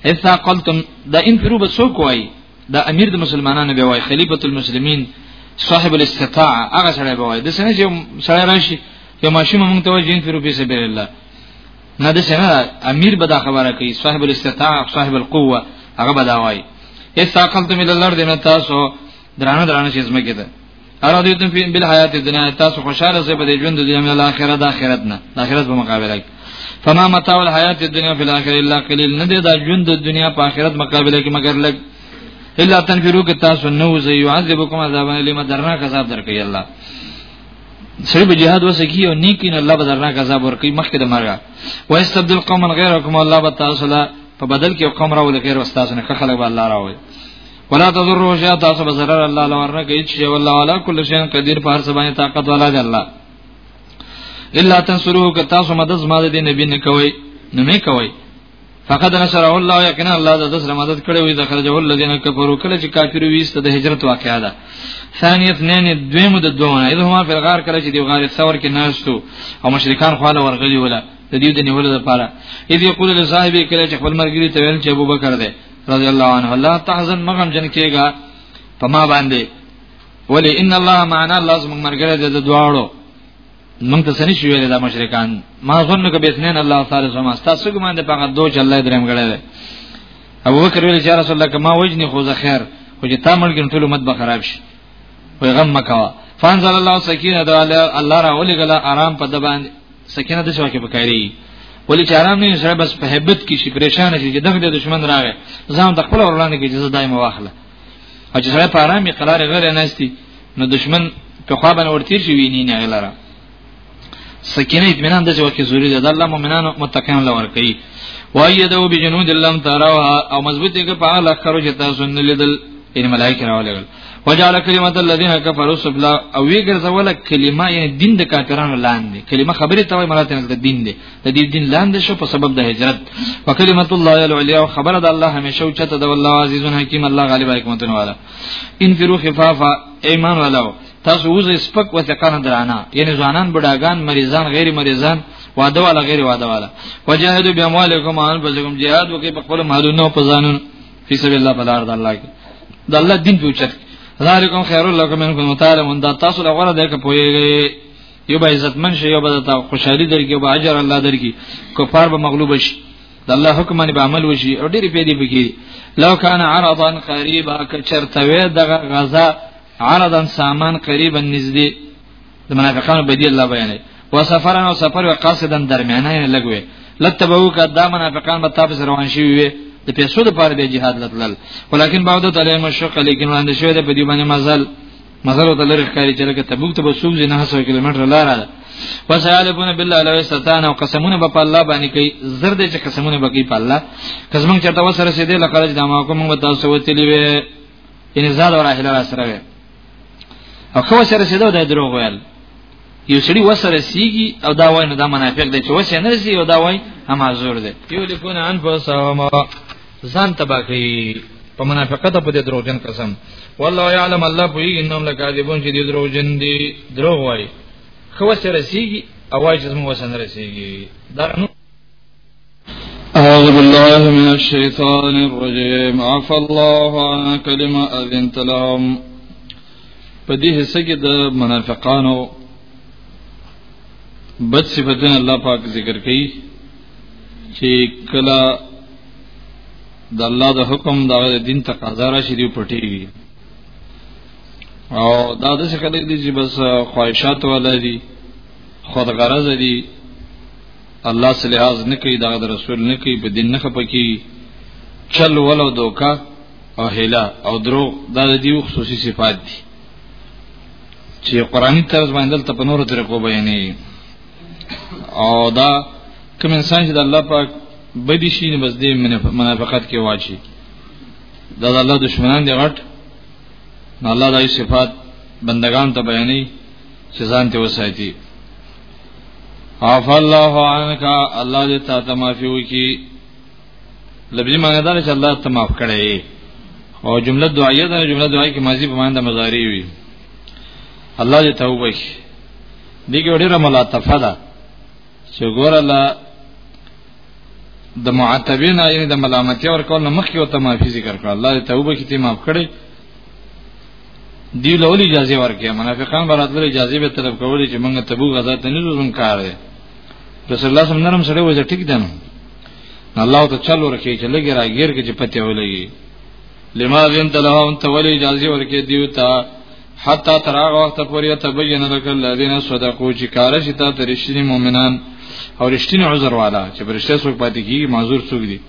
اذا قلتم دا ان فیرو به څوک وای دا امیر د مسلمانانو به وای خلیفۃ المسلمین صاحب الاستطاعه هغه سره به وای د سنه چې سره راشي یو ماشوم مونږ ته وای ان فیرو فی سبیل الله نه د سنه امیر به دا خبره کوي صاحب الاستطاعه صاحب القوه هغه به دا وای اذا قلتم الى الارض تاسو درانه درانه چې زمګه ده ارادیتم فی بالحیات الدنیا تاسو خوشاله زی په دې ژوند د دنیا او آخرت د آخرت نه د آخرت په مقابله کې فما متاع الحیات الدنیا فی الاخره الا قلیل نه دی دا ژوند د دنیا په آخرت مقابله کې مگر لګ الا تنفرو که تاسو نو زی يعذبکم عذابا الیما درناک عذاب درکې الله سړي به jihad وسکی او نیکین الله به درناک عذاب ورکړي مخکې د مرګ و استبدل قوما غیرکم الله به تاسو لا په بدل کې قوم راول غیر استاد نه خلک به الله راوي ولا تضروا شيئا تاسو به ضرر الله لور نه کوي چې والله والا کل شي قدیر په هر څه باندې طاقت والا دی الله الا تنصروه که تاسو مدد زما د نبی نه کوي نه نه کوي فقد نصر الله یقینا الله د سره مدد کړی وي د خرجه الذين كفروا کله چې کافر ویست د هجرت واقعا ده ثاني اثنين دویم د دوه اذ هما فی الغار کله چې دی غار ثور کې ناشتو او مشرکان خو له ورغلی ولا د دې د نیولو لپاره اذ یقول لصاحب کله چې خپل مرګ ته ویل چې ابوبکر ده رضی الله عنه لا تحزن مغم جن کېګا پما باندې ولی ان الله معنا الله زموږ مرګره دې د دواړو مونږ ته سني شوې دا مشرکان ما ظن کې بیسنین الله تعالی سما تاسو ګمان دې پاګه دوه چې الله دریم غړې ده ابو بکر ویل چې رسول الله کما وجنی خو زه خیر خو چې تا ملګری ټول مت به خراب شي پیغام مکوا فانزل الله سکینه د الله را ولګل آرام په دبان سکینه د شوکه بکاری ولی چې آرام نه سره بس په hebat کې شي پریشان شي چې دغه د دشمن راغی ځان د خپل ورلانه کې جزا دایم واخله او چې سره په آرامي قرار غیر نه استي نو دشمن په خوابن ورتیر شي ویني نه غلره سکینه اطمینان د ځوکه ضروری ده د الله مؤمنانو متقین لور کوي وایدو بجنود لم تراوها او مضبوطی کې په الله خرج تاسو نه لیدل ان ملائکه راولل وجعل کلمه الذين كفروا سبلا او وی ګرځول کلمه یعنی دین د کافرانو لاندې کلمه خبره ته وایي مراد نه دین دی د دې دین لاندې شو په سبب د هجرت وکلمه الله العلیا او خبره د الله همیشه او چته د الله عزیز حکیم الله غالب حکمت والا انفروا خفافا ایمان ولو تاسو وز سپک وثقان درانا یعنی ځوانان بډاګان مریضان غیر مریضان واده والا غیر واده والا وجاهدوا باموالکم ان بزکم jihad وکي په خپل مالونو په ځانونو فی سبیل الله بلار د الله کې د الله دین په چت ذالکم خیر لکم ان کنتم تعلمون دا تاسو لغره ده کې پويږي یو به عزتمن شي یو به تاسو خوشحالي درکې او به اجر الله درکې کفار به مغلوب شي د الله حکم باندې عمل وشي او ډېری پیدا بږي لو کان عرضا قریبا کچرتوی دغه غزا عرضا سامان قریبا نږدې د منافقانو بدی الله بیانوي وسفرن او سفر او قاصدا درمیانه نه لګوي لتبو کا دا منافقان به تاسو روان شي وي د پیسو لپاره به jihad لتل ولیکن بعد تعالی مشق لیکن وړاندې شوی د بدی باندې مزل مزل ته لری ښکاری چې لکه تبوک ته بسوب زینه 100 کیلومتر لار ده وسالبون بالله لو استطان او قسمونه به په الله باندې کوي زرد چې قسمونه به کوي په الله قسم چې تاسو سره سي دي لکه چې دا ما کوم تاسو وتلی وي یعنی زاد او راهله را سره وي او خو سره سیدو د دروغ ویل یو سړي وسره سیږي او دا وای نو دا منافق دی چې وسه نه رسی او دا وای هم حضور دی یو لکونه انفسهم ځان تبا کوي په منافقت په دې دروغجن قسم والله يعلم الله پوي انهم لکاذبون چې دې دروغجن دي دروغ وای خو سره سیږي او وای چې زموږ وسه نه رسیږي دا أعوذ بالله من الشيطان الرجيم عفى الله عنك لما أذنت لهم په دې حصہ کې د منافقانو بد صفاتونه الله پاک ذکر کړي چې کله د الله د حکم د دین تقاضا را شری پټيږي او دا د څه کله دي چې بس خواهشات ولري خود غرض دي الله صلی الله علیه نکي دا د رسول نکي په دین نه خپکی چل ولو دوکا او هلا او درو دا د دیو خصوصي صفات دي چې قرآني طرز باندې ته په نورو طریقو بیانې او دا کوم انسان چې د الله پاک بدی شي نو بس دې منافقت کې واچي دا د الله دشمنان دی غټ نو الله دای صفات بندگان ته بیانې چې ځان ته وسایتي عف الله عنك الله دې تا ته معافي وکي لبي معنی دا چې الله ته معاف کړي او جمله دعایه ده جمله دعایه کې ماضی په معنی د مضارع وي الله دې توبه شي دغه ډیره ملاتفه ده چې ګور الله د معتبین یعنی د ملامتیا ور کول مخکې او ته معافي ذکر کړ الله دې توبه کې ته معاف کړي دی له ولې اجازه ورکړي منافقان براتل اجازه به طلب کولې چې موږ تبو غزا ته نه زوم کار دی رسول الله صلی الله علیه وسلم سره وځه ټیک دنو الله ته چل ورکړي چې لګي راګیر کې چې پته ولګي لما ذنت له انت ولې اجازه ورکړي دیو ته حتا تر هغه وخت پورې تبین لك الذين صدقوا چې کار شي ته رښتینی مؤمنان او رښتینی عذر والا چې برشته څوک پاتې کیږي معذور څوک دي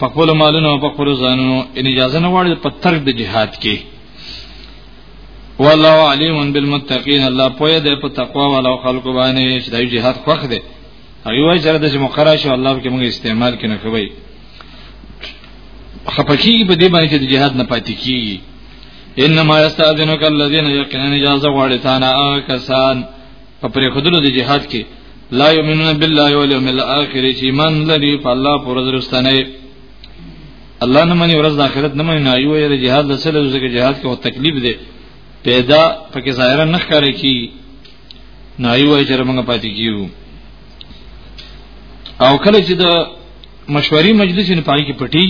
په خپل مالونو او په خپل ځانونو ان اجازه نه غواړي په ترک د جهاد کې والله علیم بالمتقین الله پوهه ده په تقوا والو خلکو باندې چې د جهاد خوخ ده هغه وایي چې د مقرره شو الله کې موږ استعمال کنه کوي خپکی په دې باندې چې د جهاد نه پاتې کیږي انما یستاذنک الذین یقینا اجازه غواړي تا نه کسان په پرېخدلو د جهاد کې لا یؤمنون بالله والیوم الاخر چې ایمان لري په الله پر ورځ رستنه الله نه مني ورځ د آخرت نه مني نه یو یې جهاد د سره ځکه جهاد کې او تکلیف دی پیدا پکې ظاهرا نه ښکاري کی نه یو یې چې موږ پاتې کیو او کله چې د مشوري مجلس نه پای کې پټي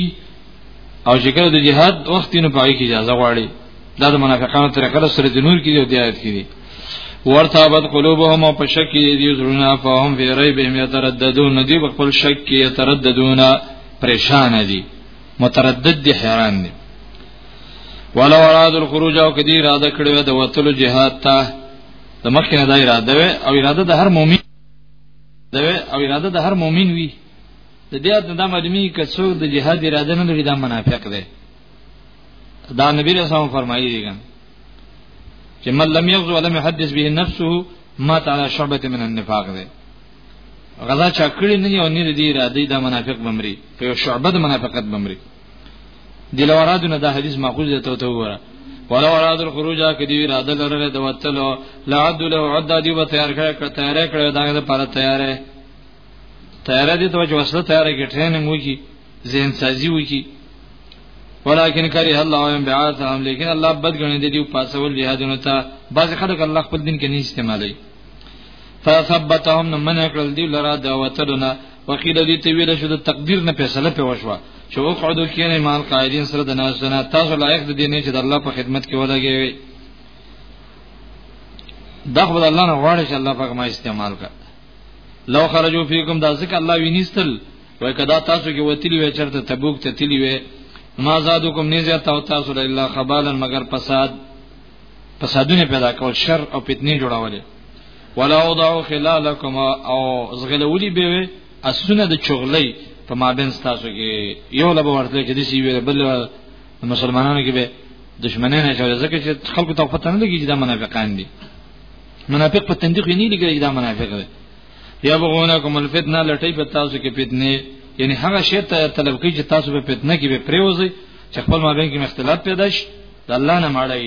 او چې کله د جهاد وخت نه پای کې اجازه غواړي دا د منافقانو طریقه ده سورې نور کې دی آیت کې دی ورتابت قلوبهم او په شک کې دي زړونه فهم فی ریبهم یترددون دی په خپل شک کې یترددون پریشان دي متردد دي حیران دي ولو اراد الخروج او کدی اراده کړو د وتلو جهاد ته د مخکې نه د اراده وي او اراده د هر مؤمن ده او اراده د هر مؤمن وي د دې د معلومی کڅو د جهاد اراده نه لري دا منافق دی دا نبی رسول الله فرمایي دي چې من لم يغزو ولم يحدث به نفسه ما تعالی شعبه من النفاق ده غزا چا کړی نه یو نه دی را دی دا منافق بمری په یو شعبه د منافقت بمری دلورادونه دا حدیث ماخوذ ده ته وره ولو اراد الخروج کدی اراده لرله د وتلو لا عد له عد دی و تیار کړه کړه تیار کړه دا لپاره تیارې تیارې دي ته چې وسله تیارې کې ټریننګ وکي ذهن سازي وکي ولكن كره الله يوم بعاثهم لیکن الله بد غني دي پاسول جهادونه ته بعض خلک الله خپل دین کې نه استعمالي فثبتهم من اقل دي لرا دعوتنا وقيل دي ته ویل شو د تقدیر نه فیصله په وشوه چې او قعدو کې نه مال قائلین سره د ناس نه تاسو لایق دي نه چې د الله په خدمت کې ولګي دا خو د الله نه غواړي چې الله پاک ما استعمال کړي لو خرجو فیکم دا ځکه الله وینیستل وای کدا تاسو کې وتلی وای چرته تبوک ته تلی وای ما زادکم نزیات او تاسو الا خبالا مگر فساد فسادونه پیدا کول شر او فتنه جوړول ولا وضعوا خلالکم او زغلولی به اسونه د چغلې په مابین تاسو کې یو لبه ورته کې د سی ویل بل مسلمانانو کې به دشمنان نه شول ځکه چې خلکو ته پته نه لګي چې دا منافقان دي منافق په تندې کې نه لګي دا منافق دی یبغونکم الفتنه لټی په تاسو کې فتنه یعنی هغه شی ته طلب کوي چې تاسو په فتنه کې به پریوځي چې خپل مابین کې اختلاف پیدا شي د الله نه ماړی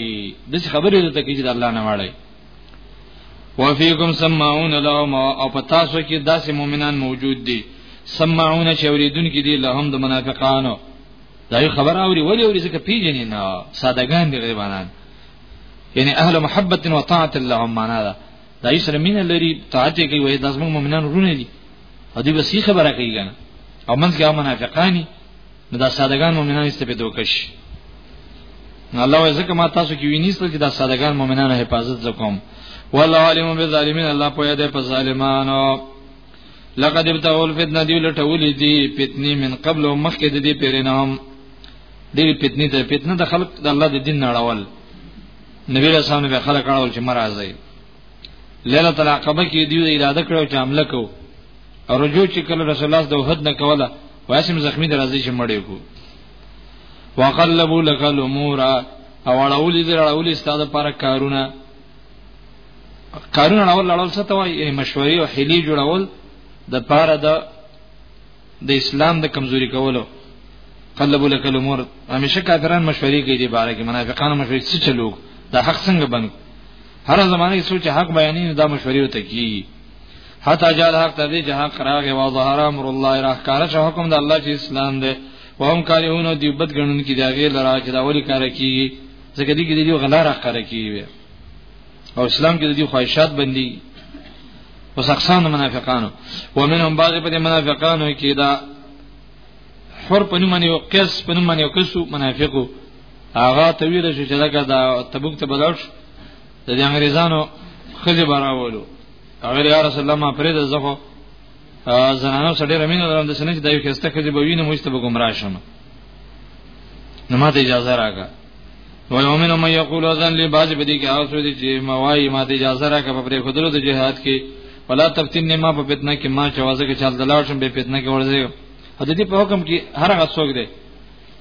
د خبرې د تکې چې د الله نه ماړی وفيكم سمعون لهم او په تاسو کې داسې مؤمنان موجود دي سمعون چې اوریدونکو دي لهم د منافقانو دا یو خبر اوري ولی اوري ځکه پیژنې نه سادهګان دي غریبانان یعنی اهل محبت و طاعت لهم معنا ده دا یې سره مینه لري طاعت کوي وای دا زموږ مؤمنان ورونه دي او دې بس خبره کوي ګان او منځ کې منافقانی نو دا سادهګان مؤمنان است په دوکش نو الله وایي ځکه ما تاسو کې وینیستل چې دا سادهګان مؤمنان حفاظت زکوم والله علیم بالظالمین الله پوهه ده په ظالمانو لقد ابتغوا الفتنه دی لټولې دي فتنه من قبل مخکې د دې پیرنام دې فتنه ته فتنه د خلق د الله د دین نړول نبی رسول الله خلک راول چې مرزه ليله العقبه کې دی اراده کړو چې حمله کو او رجوع چې کله رسول الله د وحد نه کوله واسم زخمی درازي چې مړ کو وقلبوا لك الامور او اړول دې اړول استاد پر کارونه کارونه اړول اړول څه ته وایي مشورې او حلی جوړول د پاره د د اسلام د کمزوري کولو قلب لك الامور همیشه کافران مشورې کوي د باره کې منافقان مشورې څه چلو دا حق څنګه بند هر زمانه کې سوچ حق بیانې دا مشورې وته کی حتا جال حق تدې چې حق راغې او ظهر امر الله را کار چې حکم د الله چې اسلام دی وهم کارونه دی بد غنون کې دا غیر لرا چې دا ولی کار کوي ځکه دې کې دی غلا را کار کوي او اسلام کې د دې خواهشات بندي اوس اقسام منافقانو ومنهم بعض په منافقانو کې دا حر په نوم یو قیس په نوم یو کسو منافقو هغه تویل شو چې لکه دا تبوک ته بلوش د انګریزانو خځه براولو هغه یا رسول الله ما پرې د زخه زنانو سره ډېر مینه لرم د سنې چې دا یو خسته خځه به وینم مستبه ګمرا شم نو ماته اجازه راکا ويومن من يقول اذن لي باز بدی کې اوسو دي چې موای ماته اجازه راکا په پرې خدلو د جهاد کې ولا تفتن ما په فتنه کې ما چوازه کې چل دلاړ شم به فتنه کې ورځي حدیث په حکم کې هر هغه څوک دی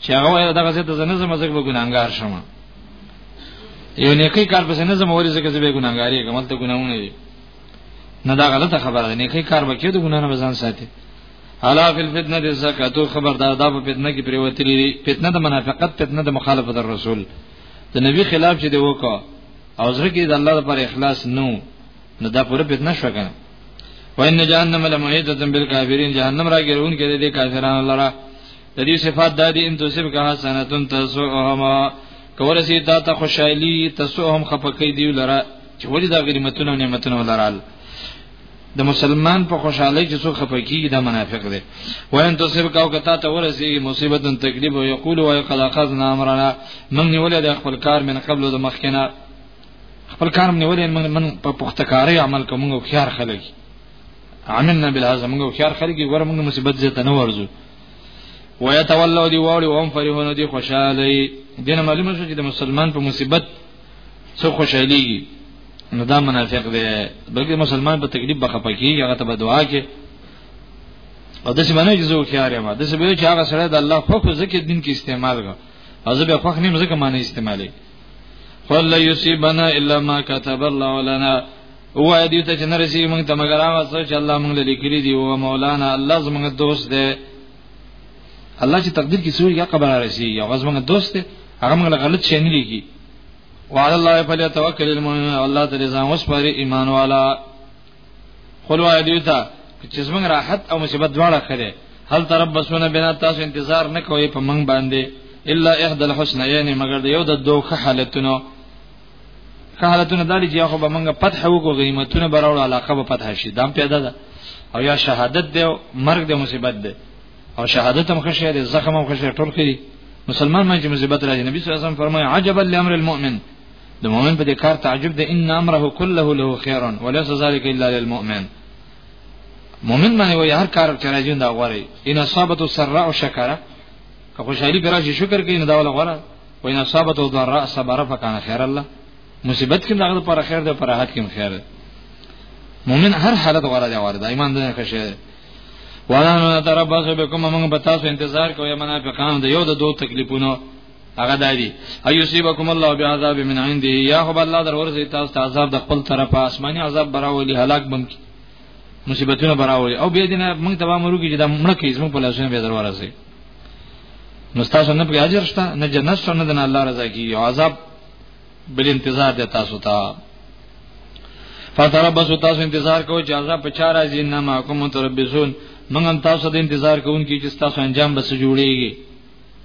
چې هغه دغه څه د زنه زما زګ به ګناګار شمه یو نیکی کار پس نه زموري زکه زبې ګناګاری کومل ته ګناونه دي نه دا غلطه خبره ده نیکی کار وکړي د ګنا نه بزان ساتي الا فی الفتنه د زکاتو خبردار دا په فتنه کې پریوتلی دي فتنه د منافقت فتنه د مخالفت الرسول د نبی خلاف چې دی وکا او زړه کې د الله لپاره اخلاص نو نو دا پوره فتنه شو کنه وان جهنم لمحیطه بالکافرین جهنم راګرون کې دي کافرانو لپاره د دې صفات د دې ان توسب کا حسنتون تسوهم کور سي تا ته خوشحالي تسوهم خپکې دی لره چې ولې دا غریمتونه نعمتونه ولرال د مسلمان په خوشحالي چې څوک خپکیږي دا منافق دی وان تصيب کاو کتا ته ورسیږي مصیبت تکلیف او یقول او قد اخذنا امرنا من نیولې د خپل کار من قبل د مخکنه خپل کار من نیولې من, من په پختکاري عمل کوم او خيار خلک عملنا بالهذا موږ خيار خلک ګور موږ مصیبت زه ته نه ورزو ويتولوا دی واړي او هم فرحون دي خوشاله دي معلومه شو چې د مسلمان په مصیبت څو خوشاليږي نو دا منافق دی بلکې مسلمان په تکلیف بخه پکې هغه ته دعا کې او د څه باندې جزو خيار ما د څه به چې هغه سره د الله خو ځکه دین کې استعمال غو او زه به خو نه مزه کمانه استعمالي قل لا يصيبنا الا ما كتب الله لنا هو دې ته چې نرسي موږ ته مګر هغه څه چې الله موږ لیکلي دي او مولانا الله زموږ دوست دی الله چې تقدیر کې سوري هغه به راشي یو غز موږ دوست دی هغه موږ غلط شي نه لګي وعلى الله فليتوكل المؤمنون الله تعالی ځان وسپاري ایمان والا خلوا دیوتا چې زمنګ راحت او مصیبت دواړه خره هل تربصون بنا تاسو انتظار نه کوي په منګ باندې الا احد الحسنيين مگر یو د دوه حالتونو که حالتونه دالي چې خو به موږ فتح وکړو غنیمتونه براوړو علاقه به فتح شي دام پیدا ده او یا شهادت دی مرګ د مصیبت دی او شهادت هم خشه دی زخم هم خشه ټول خري مسلمان مې چې مصیبت راځي نبی صلی الله علیه وسلم فرمایي عجبا لامر المؤمن د مؤمن په دې کار تعجب ده ان امره كله له خير وليس ذلك الا للمؤمن مؤمن باندې وي هر کار چې راځي دا غوري ان اصابته سراء شکر که خوشحالي پر راشي شکر کوي نه دا ولا غوره وین اصابت او در راس بر فکان خیر الله مصیبت کې دغه پر خیر ده پر راحت کې خیر ده مؤمن هر حالت غره دی ورده ایمان دې خشه وانا تربص بكم من بتاسو انتظار کوي منافقان د یو د دوه تکلیفونو هغه دایي ايصيبكم الله بعذاب من عنده يا هو الله در ورسي تاسو ته عذاب د خپل طرفه آسماني عذاب براولي هلاک بم کی مصیبتونه براولي او به دینه موږ ته امر وکړي چې دا مړ کی زموږ په لاسونو به در ورسي نو تاسو نه په اجر شته نه جنت شته نه د الله رضا کی او عذاب بل انتظار دی تاسو ته تا. فتربصوا تاسو انتظار کوئ چې عذاب په چا راځي نه ما کوم متربصون موږ هم تاسو د انتظار کوونکي چې تاسو انجام بس جوړیږي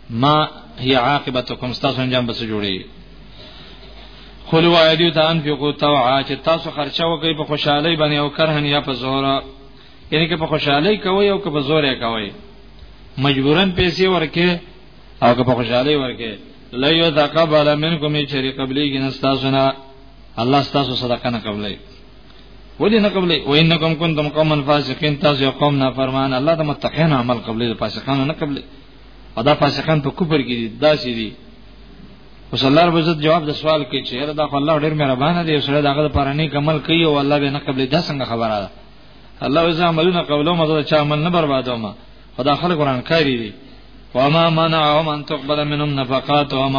ما هي عاقبتكم تاسو انجام بس جوړیږي خلو وایدیو ته انفقو توعا چې تاسو خرچه وکړئ په خوشحالي باندې او کرهن یا په زوره یعنی که په خوشحالي کوي او که په زور یې کوي مجبورن پیسې ورکې او که په خوشحالي ورکې لا یو تقبل منکم چری قبلی کې نستاسونه الله ستاسو صدقه نه قبلې ولې نه قبلې و انکم کنتم قوما فاسقین تاسو قوم نه فرمان الله د متقین عمل قبلې د فاسقانو نه قبلې او دا فاسقان په کوپر کې دي دا سې دي اوس الله رب عزت جواب د سوال کوي چې دا الله ډېر مهربان دی سره داغه پر نه عمل کوي او الله به نه قبلې دا څنګه خبره ده الله وزا عملونه قولو مزه چا عمل نه بربادو ما خدا خلق قران کاری دي وما منعهم ان تقبل منهم نفقاتهم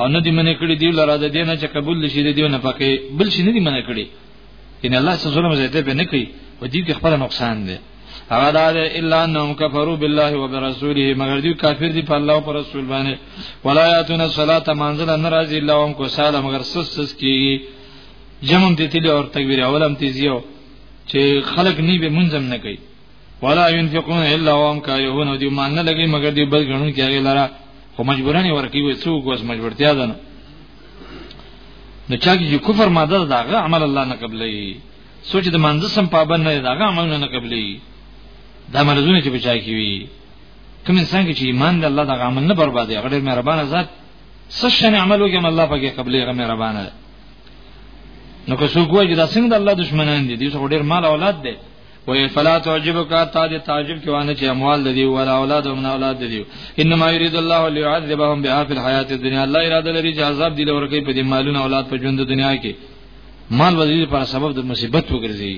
او ندی منې کړی دی لره د دینه چې قبول شي دی نه پکې بل شي ندی منې کړی ان الله سبحانه ظلم زیاته به نه کوي و دې کې خپل نقصان دی هغه دا دی الا انهم کفروا بالله وبرسوله مگر دی کافر دی په الله او پر رسول باندې ولایاتون الصلاه منزل ناراضی الله هم کو ساده مگر سس سس کی جمم دي تلی اور تکبیر اولم تیزیو چې خلق نی به منظم نه کوي ولا ينفقون الا وهم كارهون او دې مان نه لګي مګر دې بل غنون کې هغه لاره خو مجبورانه ورکی وي څو کوس مجبورتیا ده نو نو چا کې کفر ماده داغه عمل الله نه قبلې سوچ د منځ سم پابند نه داغه عمل نه قبلې دا مرزونه چې بچای کی وي کوم انسان کې چې ایمان د الله دغه عمل نه بربادي هغه ډېر مهربان ذات سشن عملو کې الله پاکه قبلې غ مهربان دی نو که څوک وایي دا څنګه د الله دشمنان دي دوی څو ډیر مال اولاد دي وی فلا تعجبک تا دې تعجب کې وانه چې اموال د دې ولا اولاد او نه اولاد دي انما يريد الله ليعذبهم بها في الحياه الدنيا الله اراده لري چې عذاب دي لورکې په دې مالونه اولاد په ژوند دنیا کې مال وزیر پر سبب د مصیبت وګرځي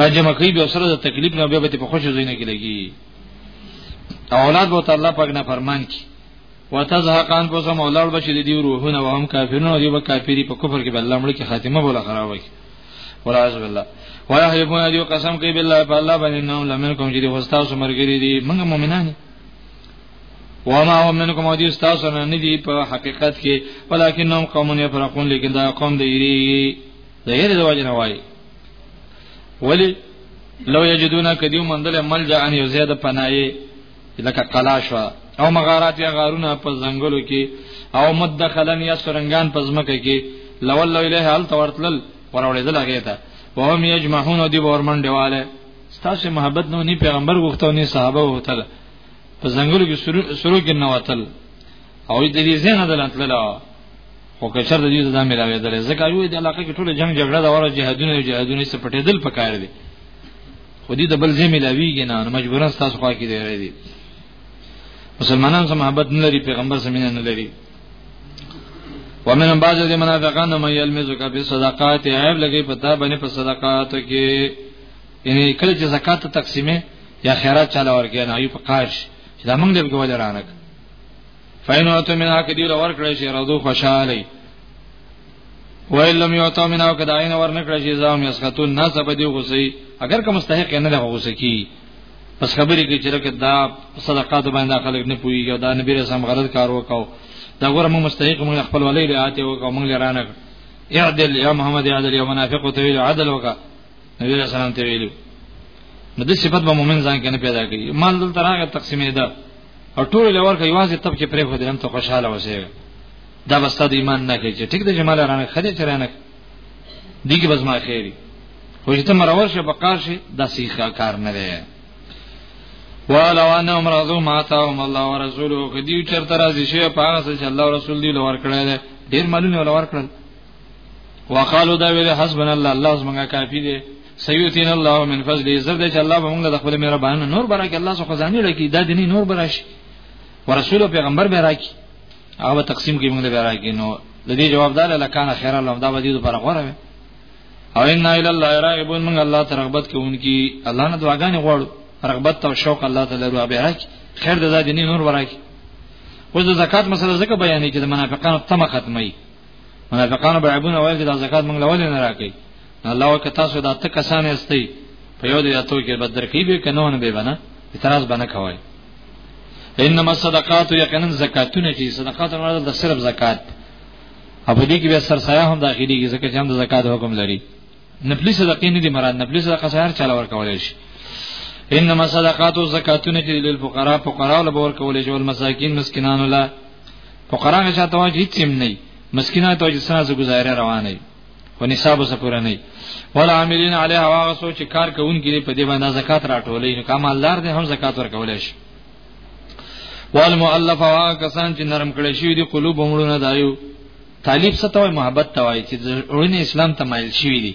راجم کوي به سره د تکلیف نه به په خوشو زینه کې لګي اولاد به الله پاک نه فرمان کی وتزهق انفسهم اولاد بشي دي روحونه وهم کافرون او دي به کافری په کفر کې بل لمړي کې خاتمه بوله خرابوي ولاعوذ بالله ويحلفون دي قسم کوي بالله په الله باندې انهم لمنكم جدي واستاو سمرګري دي موږ مؤمنان وما هم منكم او دي استاو سره نه دي په حقيقت کې ولکنهم قوم يفرقون لیکن دا قوم دی یری د یری د وجه نه وای ولی لو یجدون کدیو مندل ملجا ان یزید پنای لکه قلا شو او مغارات یا غارونه په ځنګلو کې او مدخلن یا سرنګان په ځمکه کې لولو الیه هل تورتل وروړېدل هغه ته وهم یجمعون دی ورمن دیواله ستاسو محبت نو نی پیغمبر غوښتو نی صحابه وتل په ځنګلو کې سرو کې نه وتل او دې دې زنه دلتل خو که چر د دې ځان ملاوي درې ځکه یو د علاقې کې ټول جنگ جګړه دا وره جهادونه جهادونه څه پټېدل پکاره دي خو دې د بل ځای ملاویږي نه مجبورا تاسو خوا کې دی دی مسلمانان سره محبت نه لري پیغمبر سره مینه نه لري ومن بعض دې منافقان مې یلمزو کا په صدقات عیب لګي پتا باندې په صدقات کې یعنی کله چې زکات تقسیمه یا خیرات چاله ورګی نه یو په قارش چې دا موږ دې کوول رانک فینو ته من حق دی ور کړی چې رضو خوشاله ویل لم یو تا منا کداین ورنکړه چې زاو مې اسختون نه سبا دی غوسی اگر که مستحق نه ده غوسی کی پس خبرې کې چې رکه دا صدقات باندې خلک نه پويږي دا نبی رسول غلط کار وکاو دا ګوره موږ مستحق موږ خپل ولې راته وکاو موږ لرانه اعدل یا محمد اعدل یا منافق ته ویل عدل وکا نبی رسول سلام ته ویل نو د صفات به مؤمن ځان کې نه پیدا کوي مال دل ترغه تقسیمې ده او ټول لور کې واځي تب کې پرې خو دې هم ته خوشاله وسه دا بس د ایمان نه کوي چې ټیک د جمال رانه خدای چرانه دی کې بس ما خیری خو چې تم راور شه بقار شي د سیخه کار نه دی ولو انهم رضوا ما تاهم الله ورسوله کدی چرته راضی شي په هغه څه چې الله او رسول دی لور کړی دی ډیر مالونه لور کړل وقالو دا ویل حسبنا الله الله زمونږه کافی دی سيوتين الله من فضله زرد چې الله به موږ د خپل مهربان نور برکه الله سو خزانه لکی دا دیني نور برش ورسول پیغمبر به راکی هغه تقسیم کې موږ له بیا راګی نو د دې جواب دار لکان خیر الله دا ودی لپاره غوړه وي او ان الى الله راغبون موږ الله ته رغبت کوونکی الله نه دعاګانې غواړو رغبت او شوق الله تعالی رو به راک خیر د دې نور وراک اوس د زکات مسله زکه بیانې چې د منافقانو تمه ختمي منافقانو به عیبونه وایي چې د زکات موږ لول نه راکې الله وکړه تاسو دا ته کسان استي په یو د یاتو کې بدر کې به کنه نه به بنا اعتراض بنه کوي انما صدقات یقینا زکاتونه چې صدقات مراد د صرف زکات او په دې کې به سرسایه هم داخلي کې ځکه چې هم د زکات حکم لري نفلی صدقې نه دي مراد نفلی صدقه سهار چاله ورکول شي انما صدقات او زکاتونه چې د فقرا فقرا له بور کول شي او مساکین مسکینانو لا فقرا هغه چاته واجب هیڅ هم نه مسکینانو ته چې سره گزاره روانه او نصاب څه پوره نه ولا عاملین علیها واغه سوچ کار کوونکې په دې باندې زکات راټولې نو کمالدار دې هم زکات ورکولای شي والمؤلف وا کسان چې نرم کړي شي دي قلوب همړونه دایو طالب ستوي محبت توای چې ورنه اسلام ته مایل شي دي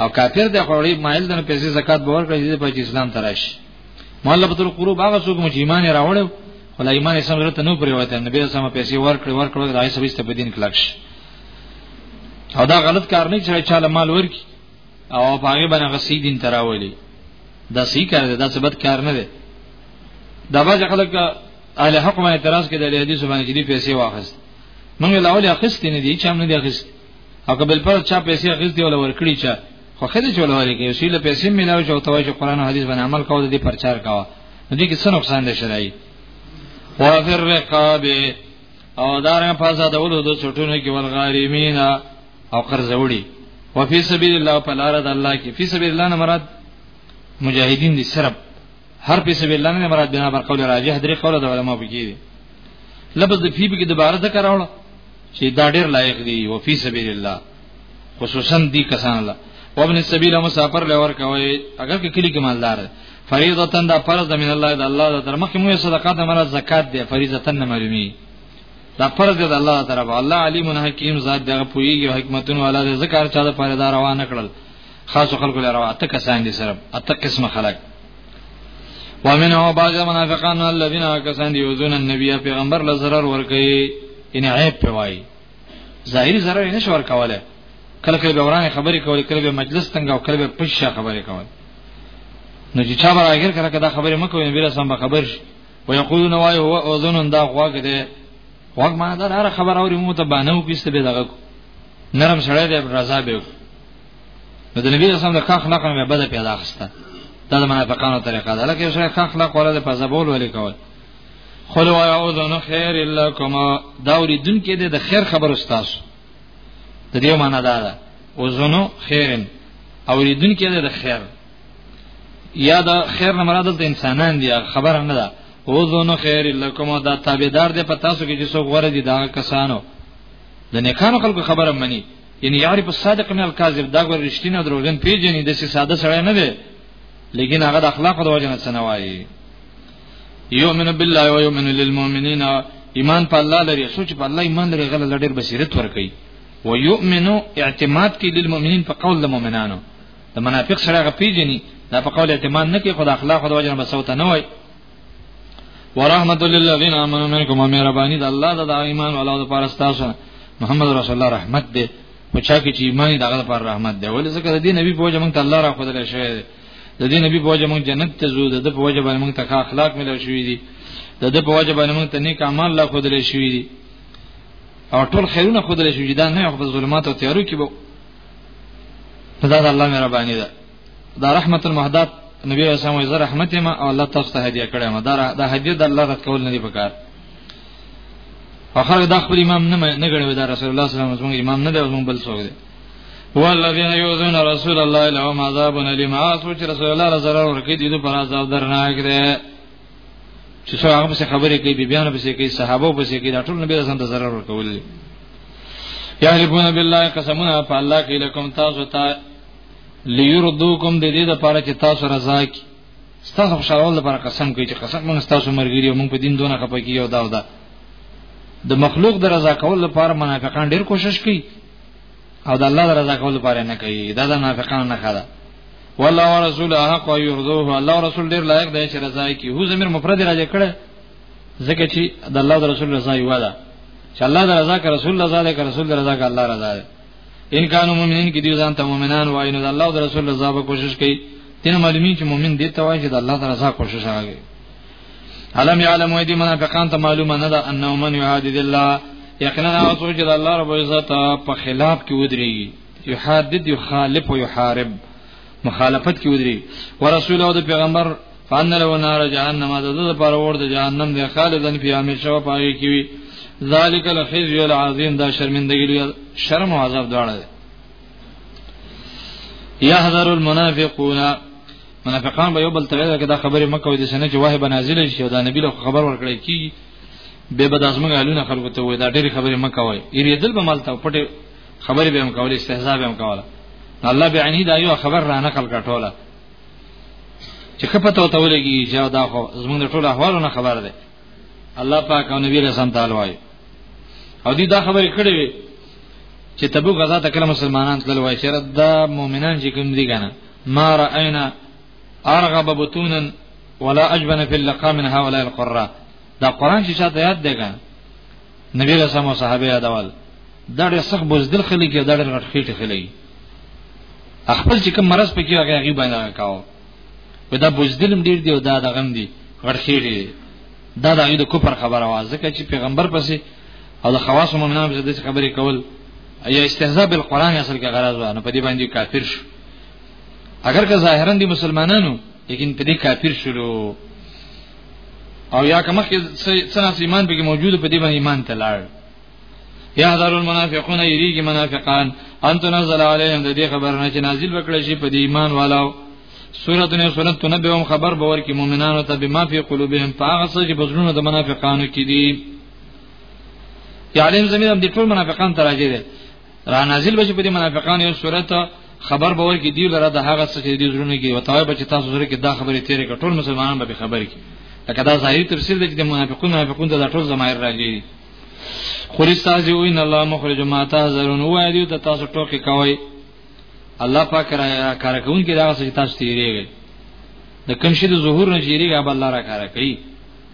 او کافر د خوري مایل دنه پیسې زکات باور کړی چې په اسلام تراش مؤلفه القلوب هغه څوک چې ایمان راوړل خو ایمان یې سم ورته نو پریوته نبی سم پیسې ورکړي ورکړي راځي سبي ستبدین کلک شي او دا غلط کار نه چې چا له مال ورکی او په هغه باندې غسی دین تراولي دا صحیح کار دی دا څه بد کار نه دی دا باز خلک اهل حق باندې اعتراض کوي د حدیث باندې چې دی پیسې واخست موږ له اول اخست نه دي چې هم نه دي اخست او قبل پر چا پیسې اخست دی ولا ورکړي چا خو خدای چې ولا ورکړي یو سیله پیسې ملاوي چې او توای چې قران او حدیث باندې عمل کاوه د دې پرچار کاوه نو دې کې څه نقصان دی شرعي وفي الرقاب او دارنګ په زادولو د چټونو کې ولغاریمین او قرضوړي او فی سبیل الله په لار د الله کې فی سبیل الله نه مراد مجاهدین دي صرف هر فی سبیل الله نه مراد بنا بر قول راجح درې قول د علماء بګی لفظ د فی بګی دوباره ذکر راوړل چې دا ډیر لایق دی او فی سبیل الله خصوصا دی کسان له وابن السبيل مسافر لور کوي اگر کې کلی کې مالدار فریضه دا فرض من الله د الله د تر مخکې موږ صدقات مراد زکات دی فریضه تن معلومي دا فرض دی د الله طرف الله علیم حکیم ذات دغه پویږي حکمتونه والا د ذکر چا د پاره دا روان کړل خاص خلکو لپاره اته کسان دي سره اته قسم خلک ومنه بعض منافقان الذين كسان يؤذون النبي پیغمبر لزرر ور کوي ان عیب پوي ظاهري ضرر نه شور کوله کله کله به ورانه خبرې کولې کله به مجلس تنګ او کله به پښه خبرې کول نو چې چا به راګر کړه کدا خبرې مکو نه بیره سم خبر شي ويقولون وای هو اذن دا غوګ دې غوګ ما دا هر خبر اوري مو ته باندې او پیسته به دغه نرم سره دې رضا به نو د نبی اسلام د خاخ نه کومه بده پیدا خسته دا د منافقانو طریقه ده لکه یو شای خاخ نه کوله د پزبول ولې کول قل ويعوذن خير لكما دا اوریدون کې د خیر خبر استاسو د دې معنا دا ده وزنو خیرن اوریدون کې د خیر یا دا خیر نه مراد د انسانان دی خبره نه ده وزنو خیر لكما دا تابعدار دی پتا سو کې چې څو غوړه دي دا کسانو د نیکانو خلکو خبره مني یعنی یعرف الصادق من الكاذب دا ګور رښتینه دروغجن پیژني د ساده سره نه دی لیکن هغه د اخلاق د وجه نه سنوایي یؤمن بالله و یؤمن للمؤمنین ایمان په الله لري سوچ په الله ایمان لري غل لډیر بصیرت ورکي و یؤمن اعتماد کی للمؤمنین په قول المؤمنانو د منافق سره غپیجنی دا په قول اعتماد نه کوي خدای اخلاق خدای وجنه بسوته نه وای ورحمت للذین آمنوا منکم مهربانی د الله د ایمان او الله د پرستاسو محمد رسول الله رحمت دی په چا کې چې ایمان دغه پر رحمت دی ولې ځکه د دې نبی په وجه مونږ ته الله را خدای شوی د دې نبی په وجه موږ جنت ته ځو د په وجه باندې موږ ته اخلاق ملو شوې دي د په وجه باندې موږ ته نیک اعمال لا خو درې شوې دي او ټول خیرونه خو درې شوې دي دا نه خو ظلمات او تیارو کې به دا د الله مهرباني ده دا رحمت المحدات نبی رسول الله زه رحمت ما او الله تاسو ته هدیه کړم دا دا هدیه د الله رات کول نه دی پکار اخر دا خپل امام نه نه غړوي دا رسول الله صلی الله علیه وسلم امام نه دی زموږ بل څوک دی والذین یؤذون رسول الله لهم عذاب الیم اسو چې رسول الله زرر ورکی دي پر عذاب درناک دی چې څو هغه څه خبرې کوي بیبيان به څه کوي صحابه به څه کوي ټول نبی رسول الله زرر ورکول دي یحلفون بالله قسمنا فالله کی لکم تاسو ته لیردوکم د دې لپاره چې تاسو رضا کی تاسو خوشاله لپاره قسم کوي چې قسم موږ تاسو مرګري او موږ په دین دونه خپه کیو دا او دا د مخلوق د رضا کول لپاره منافقان ډیر کوشش کوي او د الله رضا کول لپاره نه کوي دا د منافقانو نه خاله والله ورسول حق او يرضوه الله رسول ډیر لایق دی چې رضا کی هو زمير مفرد راځي کړه ځکه چې د الله او رسول رضا یو ده چې الله د رضا کا رسول رضا ده کا رسول د رضا کا الله رضا ده ان کانوا مؤمنین کی دی ځان ته مؤمنان وای نو د الله او رسول رضا به کوشش کوي تین معلومی چې مؤمن دی ته وای چې د الله د رضا کوشش کوي علم یعلم ایدی منافقان ته معلومه نه ده انه من یحادد الله یقینا هغه څوک چې د الله رب عزت په خلاف کې ودرېږي یحادد یخالف او یحارب مخالفت کې ودرېږي ورسول او د پیغمبر فان له نار جهنم د دې لپاره ور د جهنم د خالدن په همیشه او پاږي کې وي ذالک الخزي العظیم دا شرمندګي لوی شرم او عذاب دواړه یحذر المنافقون منافقان به یو بل ته ویل دا خبره مکه وې د سنه چې واه بنازل شي او دا نبی له خبر ورکړی کی به به داسمه غالونه خلکو ته وې دا ډېری خبره مکه وې یریدل به مال ته پټه خبره به هم کوله استهزاء به هم کوله الله به عنی دا یو خبر را نقل کټوله چې خپته وته ولګي چې دا خو زمونږ ټول احوالونه خبر ده الله پاک او نبی رسول تعالی وایي او دې دا خبره کړې وي چې تبو غزا ته کله مسلمانان تل وایي چې دا مؤمنان چې کوم دي کنه ما راينا ارغب بطونا ولا اجبن في اللقاء من هؤلاء القراء دا قران چې چاته یاد دی ګان نبی رسول الله صحابه یادول دا ډېر سخت بوزدل خلک یې دا ډېر غټ خېټه خلک خپل چې کوم مرز پکې هغه غي باندې کاو ودا بوزدلم ډېر دی او دا د غم دی غټ خېټه دا د ایدو کوپر خبره وازه ځکه چې پیغمبر پسې او د خواص مؤمنانو په دې خبرې کول یا استهزاء بالقران اصل کې غرض و نه په دې باندې کافر شو اگر که ظاهرا دي مسلمانانو لیکن په دې کافر شلو او یا کومه کې څنګه ایمان به موجود په دې باندې ایمان ته لاړ یا حضر المنافقون یریږي منافقان انت نزل علیهم د دې خبر نه چې نازل وکړي شي په دې ایمان والو سورۃ نه سورۃ تنبئهم خبر باور کې مؤمنانو ته بما فی قلوبهم فاغه څه چې بزرونه د منافقانو کې دي یا علیم زمین د ټول منافقان تراجه دي را نازل بشي په دې منافقانو یو صورت خبر به ورکړي دی لره د هغه څه چې دې زړونه کې وتاوي به چې تاسو سره کې دا خبرې تیرې کړ ټول مسلمانان به خبرې کوي لکه دا ظاهري تفسیر دی چې د منافقون منافقون ته ټول زمایر راځي خو استاد یو ان الله مخرج ما تهزرون وای دی ته تاسو ټوکی کوي الله پاک را کار کوي کې دا څه تاسو تیریږي د کم شي د ظهور نه جیریږي به الله را کار کوي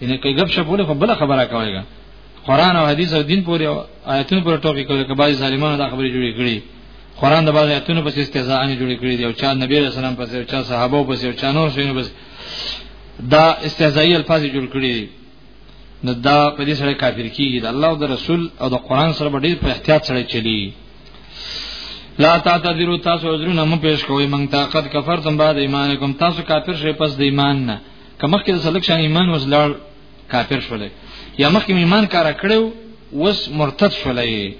یعنی کوي غب شپ ولې خو بل خبره کوي قرآن او حدیث او دین پورې آیتونو پر ټاپک کوي کبا ظالمانو دا خبرې جوړې کړي قرآن د بعض آیتونو په استهزاء نه جوړې کړي دی او چا نبی رسول الله پسې او چا صحابه پسې او چا نور شوی بس دا استهزائي الفاظ جوړ کړي دي نو دا په دې سره کافر کیږي د الله او د رسول او د قرآن سره به ډېر په احتیاط سره چلی لا تعتذروا تاسو عذرونه مو پیش کوئ من طاقت کفرتم بعد ایمانکم تاسو کافر شئ پس د ایمان نه که مخکې د سلک شان ایمان وس لړ کافر شولې یا مخکې ایمان کار کړو وس مرتد شولې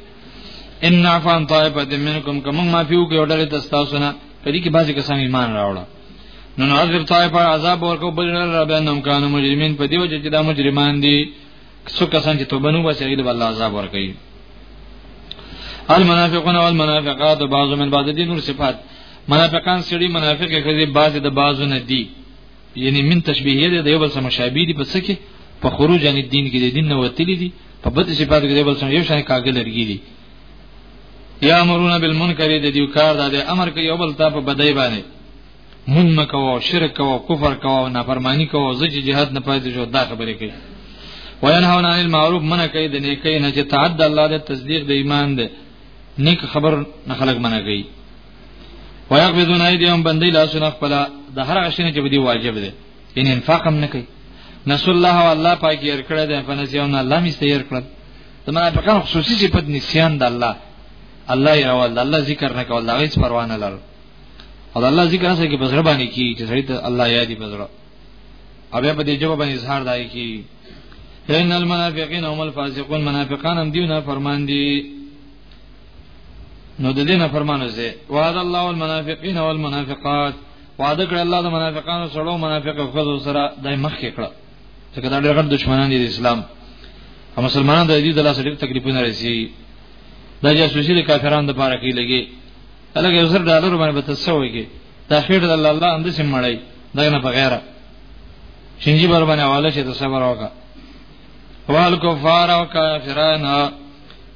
ان عفان طائفه منکم کوم ما فيو کې اورل د تاسو نه په دې کې بعضی کسان ایمان راوړل نو ناظر طائفه عذاب ورکو بل را به نوم کانو مجرمین په دې وجه چې دا مجرمان دي څو کسان چې توبه نو وسه غیله الله عذاب ورکړي المنافقون والمنافقات بعض من بعض دي نور صفات منافقان سړي منافق کړي بعض د بعضو نه دي یعنی من تشبیه دی د یو بل سره مشابه دي په څه کې په خروج ان دین کې د دین نه وتلی دي په بد صفات کې د بل سره یو شان کاګل لرګي دي یا امرون بالمنکر د دیو کار د امر کوي او بل ته په بدای باندې مون مکو شرک کو کفر کو نافرمانی کو زج جهاد نه پاتې شو دا خبره کوي وینهون عن المعروف منع کوي د نیکۍ نه چې تعد الله د تصدیق د ایمان ده نیک خبر نه خلق منع کوي ويقبضون ايديهم بندي لا سن خپل د هر غشنه چې بدی واجب دي ان انفاق هم نه کوي نسو الله والله پاک ير کړه ده فنسيون الله مستير کړه د منافقانو خصوصي صفت نسيان د الله الله یې راول د الله ذکر نه کول دا هیڅ پروا نه لرل او د الله ذکر سره کې بزړه باندې کی چې سړی ته الله یادي بزړه او بیا په دې جواب باندې اظهار دای کی ان المنافقین هم الفاسقون منافقان هم دیونه فرمان دي نو د دې نه فرمانه زه وعد الله والمنافقین والمنافقات وعده کړ الله د منافقانو سره او منافق خو سره دای مخ کې کړه چې دا ډېر غټ دشمنان دي اسلام او مسلمانان د دې د لاسه ډېر تکلیفونه رسي دا جاسوسي د کافرانو د پاره کې لګي الګ یو سر ډالر باندې به تسوي کې دا خیر د الله الله اند سم مړی دا نه په غیره شینجی بر باندې حواله شه ته صبر وکړه وال کفار او کافران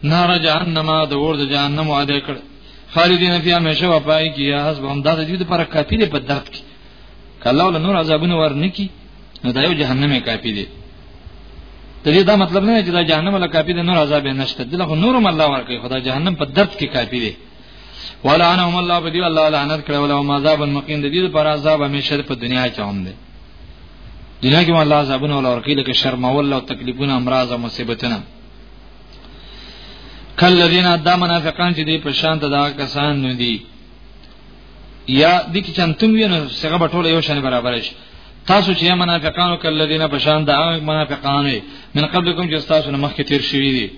نار جهنم د اور د جهنم وعده کړ خالدین فی همیشه و پای کی یا حسب هم دا د دې لپاره کافی دی په درد کې کله ول نور عذابونه ورنکی نو دا یو جهنم کافی دی د دې دا مطلب نه چې دا جهنم له کافی دی نور عذاب نشته دغه نورم الله ورکړي خدای جهنم په درد کې کافی دی ولعنهم الله بدی الله لعنت کړه ولا هم عذاب مقیم د دې پر عذاب همیشه په دنیا کې هم دی دنیا کې الله عذابونه ولا ورکی لکه شرم ولا او تکلیفونه امراض او مصیبتونه کله الذين دا منافقان چې دی په شان ته دا کسان نه دي یا د کی چنتم وینو څنګه به ټول یو شان برابر شي تاسو چې منافقانو کله الذين په شان دا منافقان من قبلکم چې تاسو نه مخکې تیر شوی دي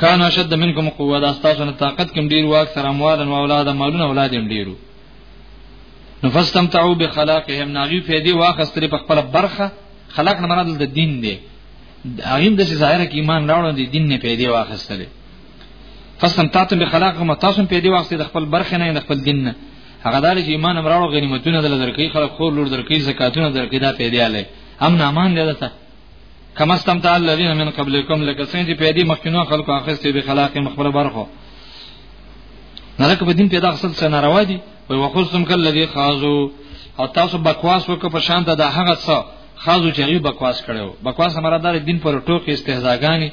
کان اشد منکم قوه دا تاسو نه طاقت کم ډیر واک سره اموال او اولاد مالونه اولاد هم ډیرو نو فاستمتعوا بخلاقهم ناغي فیدی واخستری په خپل برخه خلق نه مراد د دین دی اغیم د ظاهر کې ایمان راوړل دي دین نه پیدی واخستلی فاستمتعتم بخلاقهم تاسو پیدی واخستې د خپل برخه نه د خپل دین نه هغه دار چې ایمان امراړو غنیمتونه دل درکې خلک خور لور درکې زکاتونه درکې دا پیدی اله امن امان دی دته کما استمتع الذين من قبلكم لکه څنګه چې پیدا مخکینو خلکو اخستې به خلاق مخبره برخو نه لکه په دین پیدا اخستل څه ناروا دي وي وخصم کله الذي خازو او تاسو بکواس وکړه په شان ته د هغه څه خازو چې غي بکواس کړو بکواس همرا دار دین پر ټوکې استهزاګانی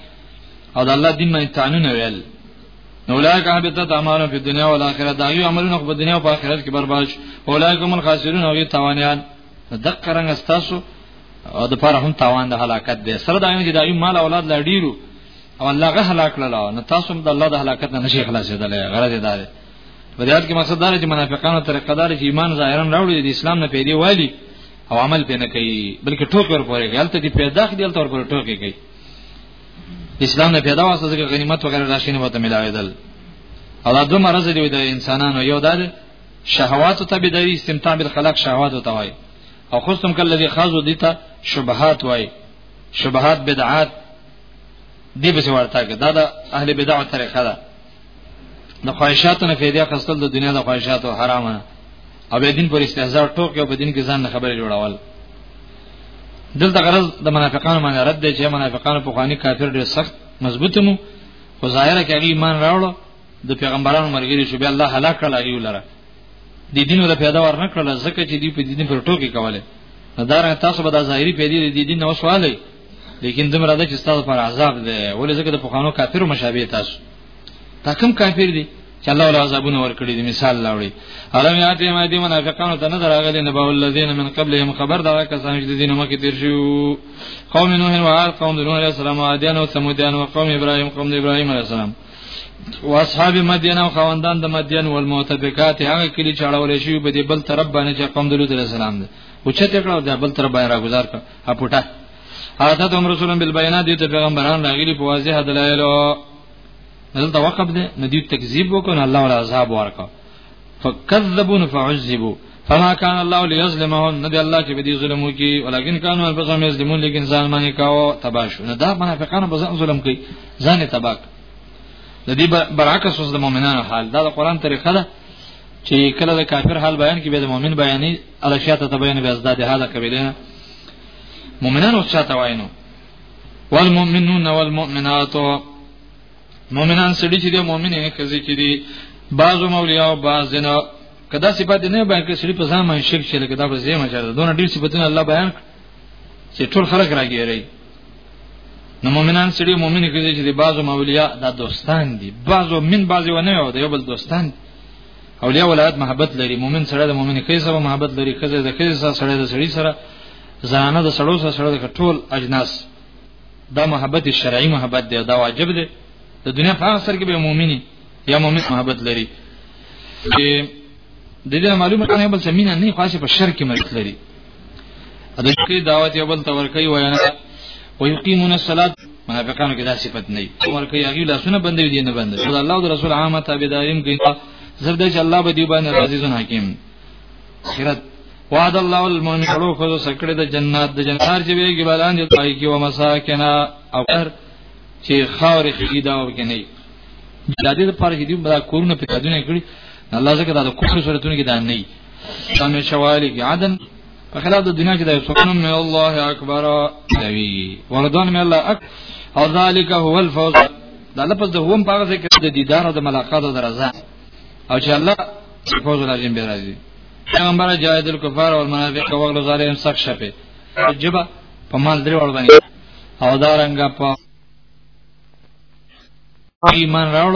او د الله دین باندې تانون ویل نو اولایک حبیتت اعمالهم فی الدنیا والآخرة دا یو عملونه په دنیا او آخرت کې برباد شي اولایک هم الخاسرون او یې تاوانیان دغه رنګ استاسو او د پاره هم تاوان د هلاکت دی سره دا چې دایو مال اولاد لا ډیرو او الله غه هلاک کړل نو تاسو هم د الله د هلاکت نه نشي خلاصېدل غرض دا دی په دې کې مقصد دا دی چې منافقانو طریقه دار چې ایمان ظاهرا راوړي د اسلام نه پیدي والی او عمل پې نه کوي بلکې ټوک ور پورې کوي هلته دې پیدا خدي هلته ور پورې ټوک کوي اسلام نه پیدا واسه ځکه غنیمت وغیرہ راشي نه وته ملاوي دل او دا دوه مرز دی د انسانانو یو دا شهوات ته بدوي استمتاع بالخلق شهوات ته وای او خصم کله دي خاصو دي ته شبهات وای شبهات بدعات دی به ورته کې دا د اهل بدع طریقه ده د خواهشاتو نه فائدې خپل د دنیا د خواهشاتو حرامه او به دین پر استهزاء ټوک او په دین کې ځان خبرې جوړول دلته غرض د منافقانو باندې رد دی چې منافقانو په خواني کافر ډېر سخت مضبوط مو خو ظاهره کې ایمان راوړو د پیغمبرانو مرګري شو بیا الله هلاک کړه یو لره د دین ول پیدا ور نه کړل ځکه چې دی په دین پر ټوکی کوله دا تاسو به د ظاهري پیدا د دین نو سواله لیکن دمر ده چې تاسو پر عذاب ده ولې ځکه د پخوانو کافرو مشابه تاسو تا کوم کافر دي چې الله له عذابونو ور کړی دي مثال لاوړي علم یاته ما دي منافقانو ته نه دراغلي نه باول الذين من قبلهم خبر دا کسان چې دین مکه تیر شو قوم نوح او عاد قوم نوح عليه السلام عادیان او ثمودیان او قوم ابراهيم قوم ابراهيم عليه السلام او اصحاب مدین او خواندان د مدین او المعتفقات هغه کلی چاړول شي په دې بل طرف باندې چې قوم دلود السلام ده او چې ته کړو دا بل طرف باندې راګزار کړ اپټه حضرت عمر رسول الله بالبينات دې ته پیغمبران راغلي په واضح دلایل دلته وقب دې ندی تکذیب وکړ الله ولا عذاب ورکړ فكذبون فعذبوا فما كان الله ليظلمهم ندي الله چې بدی ظلم وکي ولكن كانوا انفسهم يظلمون لیکن ځان باندې کاوه تبا شو نه دا منافقانو به ځان ظلم کوي ځان تبا د دې برعکس اوس د مؤمنانو حال دا د قران طریقه ده چې کله د کافر حال بیان کې به د مؤمن بیانې الاشیات ته بیان به ازداد هدا کوي نه مؤمنان او چاته واینو والمؤمنون والمؤمنات مؤمنان سړي چې د مؤمنې کزي کې دي بعضو مولیا او بعض نه کدا صفات نه بیان کړي سړي په ځان باندې شرک شي لکه دا به زیمه چاره دونه ډیر صفاتونه الله بیان چې ټول خلک راګیري نو مؤمنان سړي مؤمنې کزي چې د بعضو مولیا دا دوستان دي بعضو من بعضي ونه یو د یو بل دوستان دي اولیاء ولایت محبت لري مؤمن سره د مؤمن کې سره محبت لري خزه د خزه سره سره د سړي سره زنانه د سړو سره سره د ټول اجناس دا محبت شرعي محبت دی دا واجب دی د دنیا په هغه سر کې به مؤمنی یا مؤمن محبت لري چې د دې معلومه نه بل څه مینه نه خاصه په شر کې مرګ لري د دې دعوت یو بل تور کوي وینا ويقيمون الصلاه منافقانو کې دا صفت نه وي عمر کوي هغه لاسونه بندې دي نه بندې خدای الله او رسول عامه تابعداریم کوي زرد چې الله به دی باندې عزیز حکیم خیرت وعد الله المؤمن کړو خو سکړه د جنات د جنار چې ویږي بلان دي پای کې و مساکنا او هر چې خاور خیدا او کې نه د دې لپاره چې دوی دا کورونه په کډونه کړی الله زکه دا د کفر صورتونه کې دا نه وي سمې شوالی کې عدن په خلاف د دنیا کې دا سبحان الله الله اکبر دوی وردان مې الله اک او ذالک هو الفوز دا لپس د هم پاغه کې د دیدار او د ملاقات او د رضا او چې الله فوز لازم به راځي پیغمبر جاهد الكفار والمنافق وغلو ظالم سخت شپه جبا په مال درې وړ باندې او دا رنګه په ایمان راوړو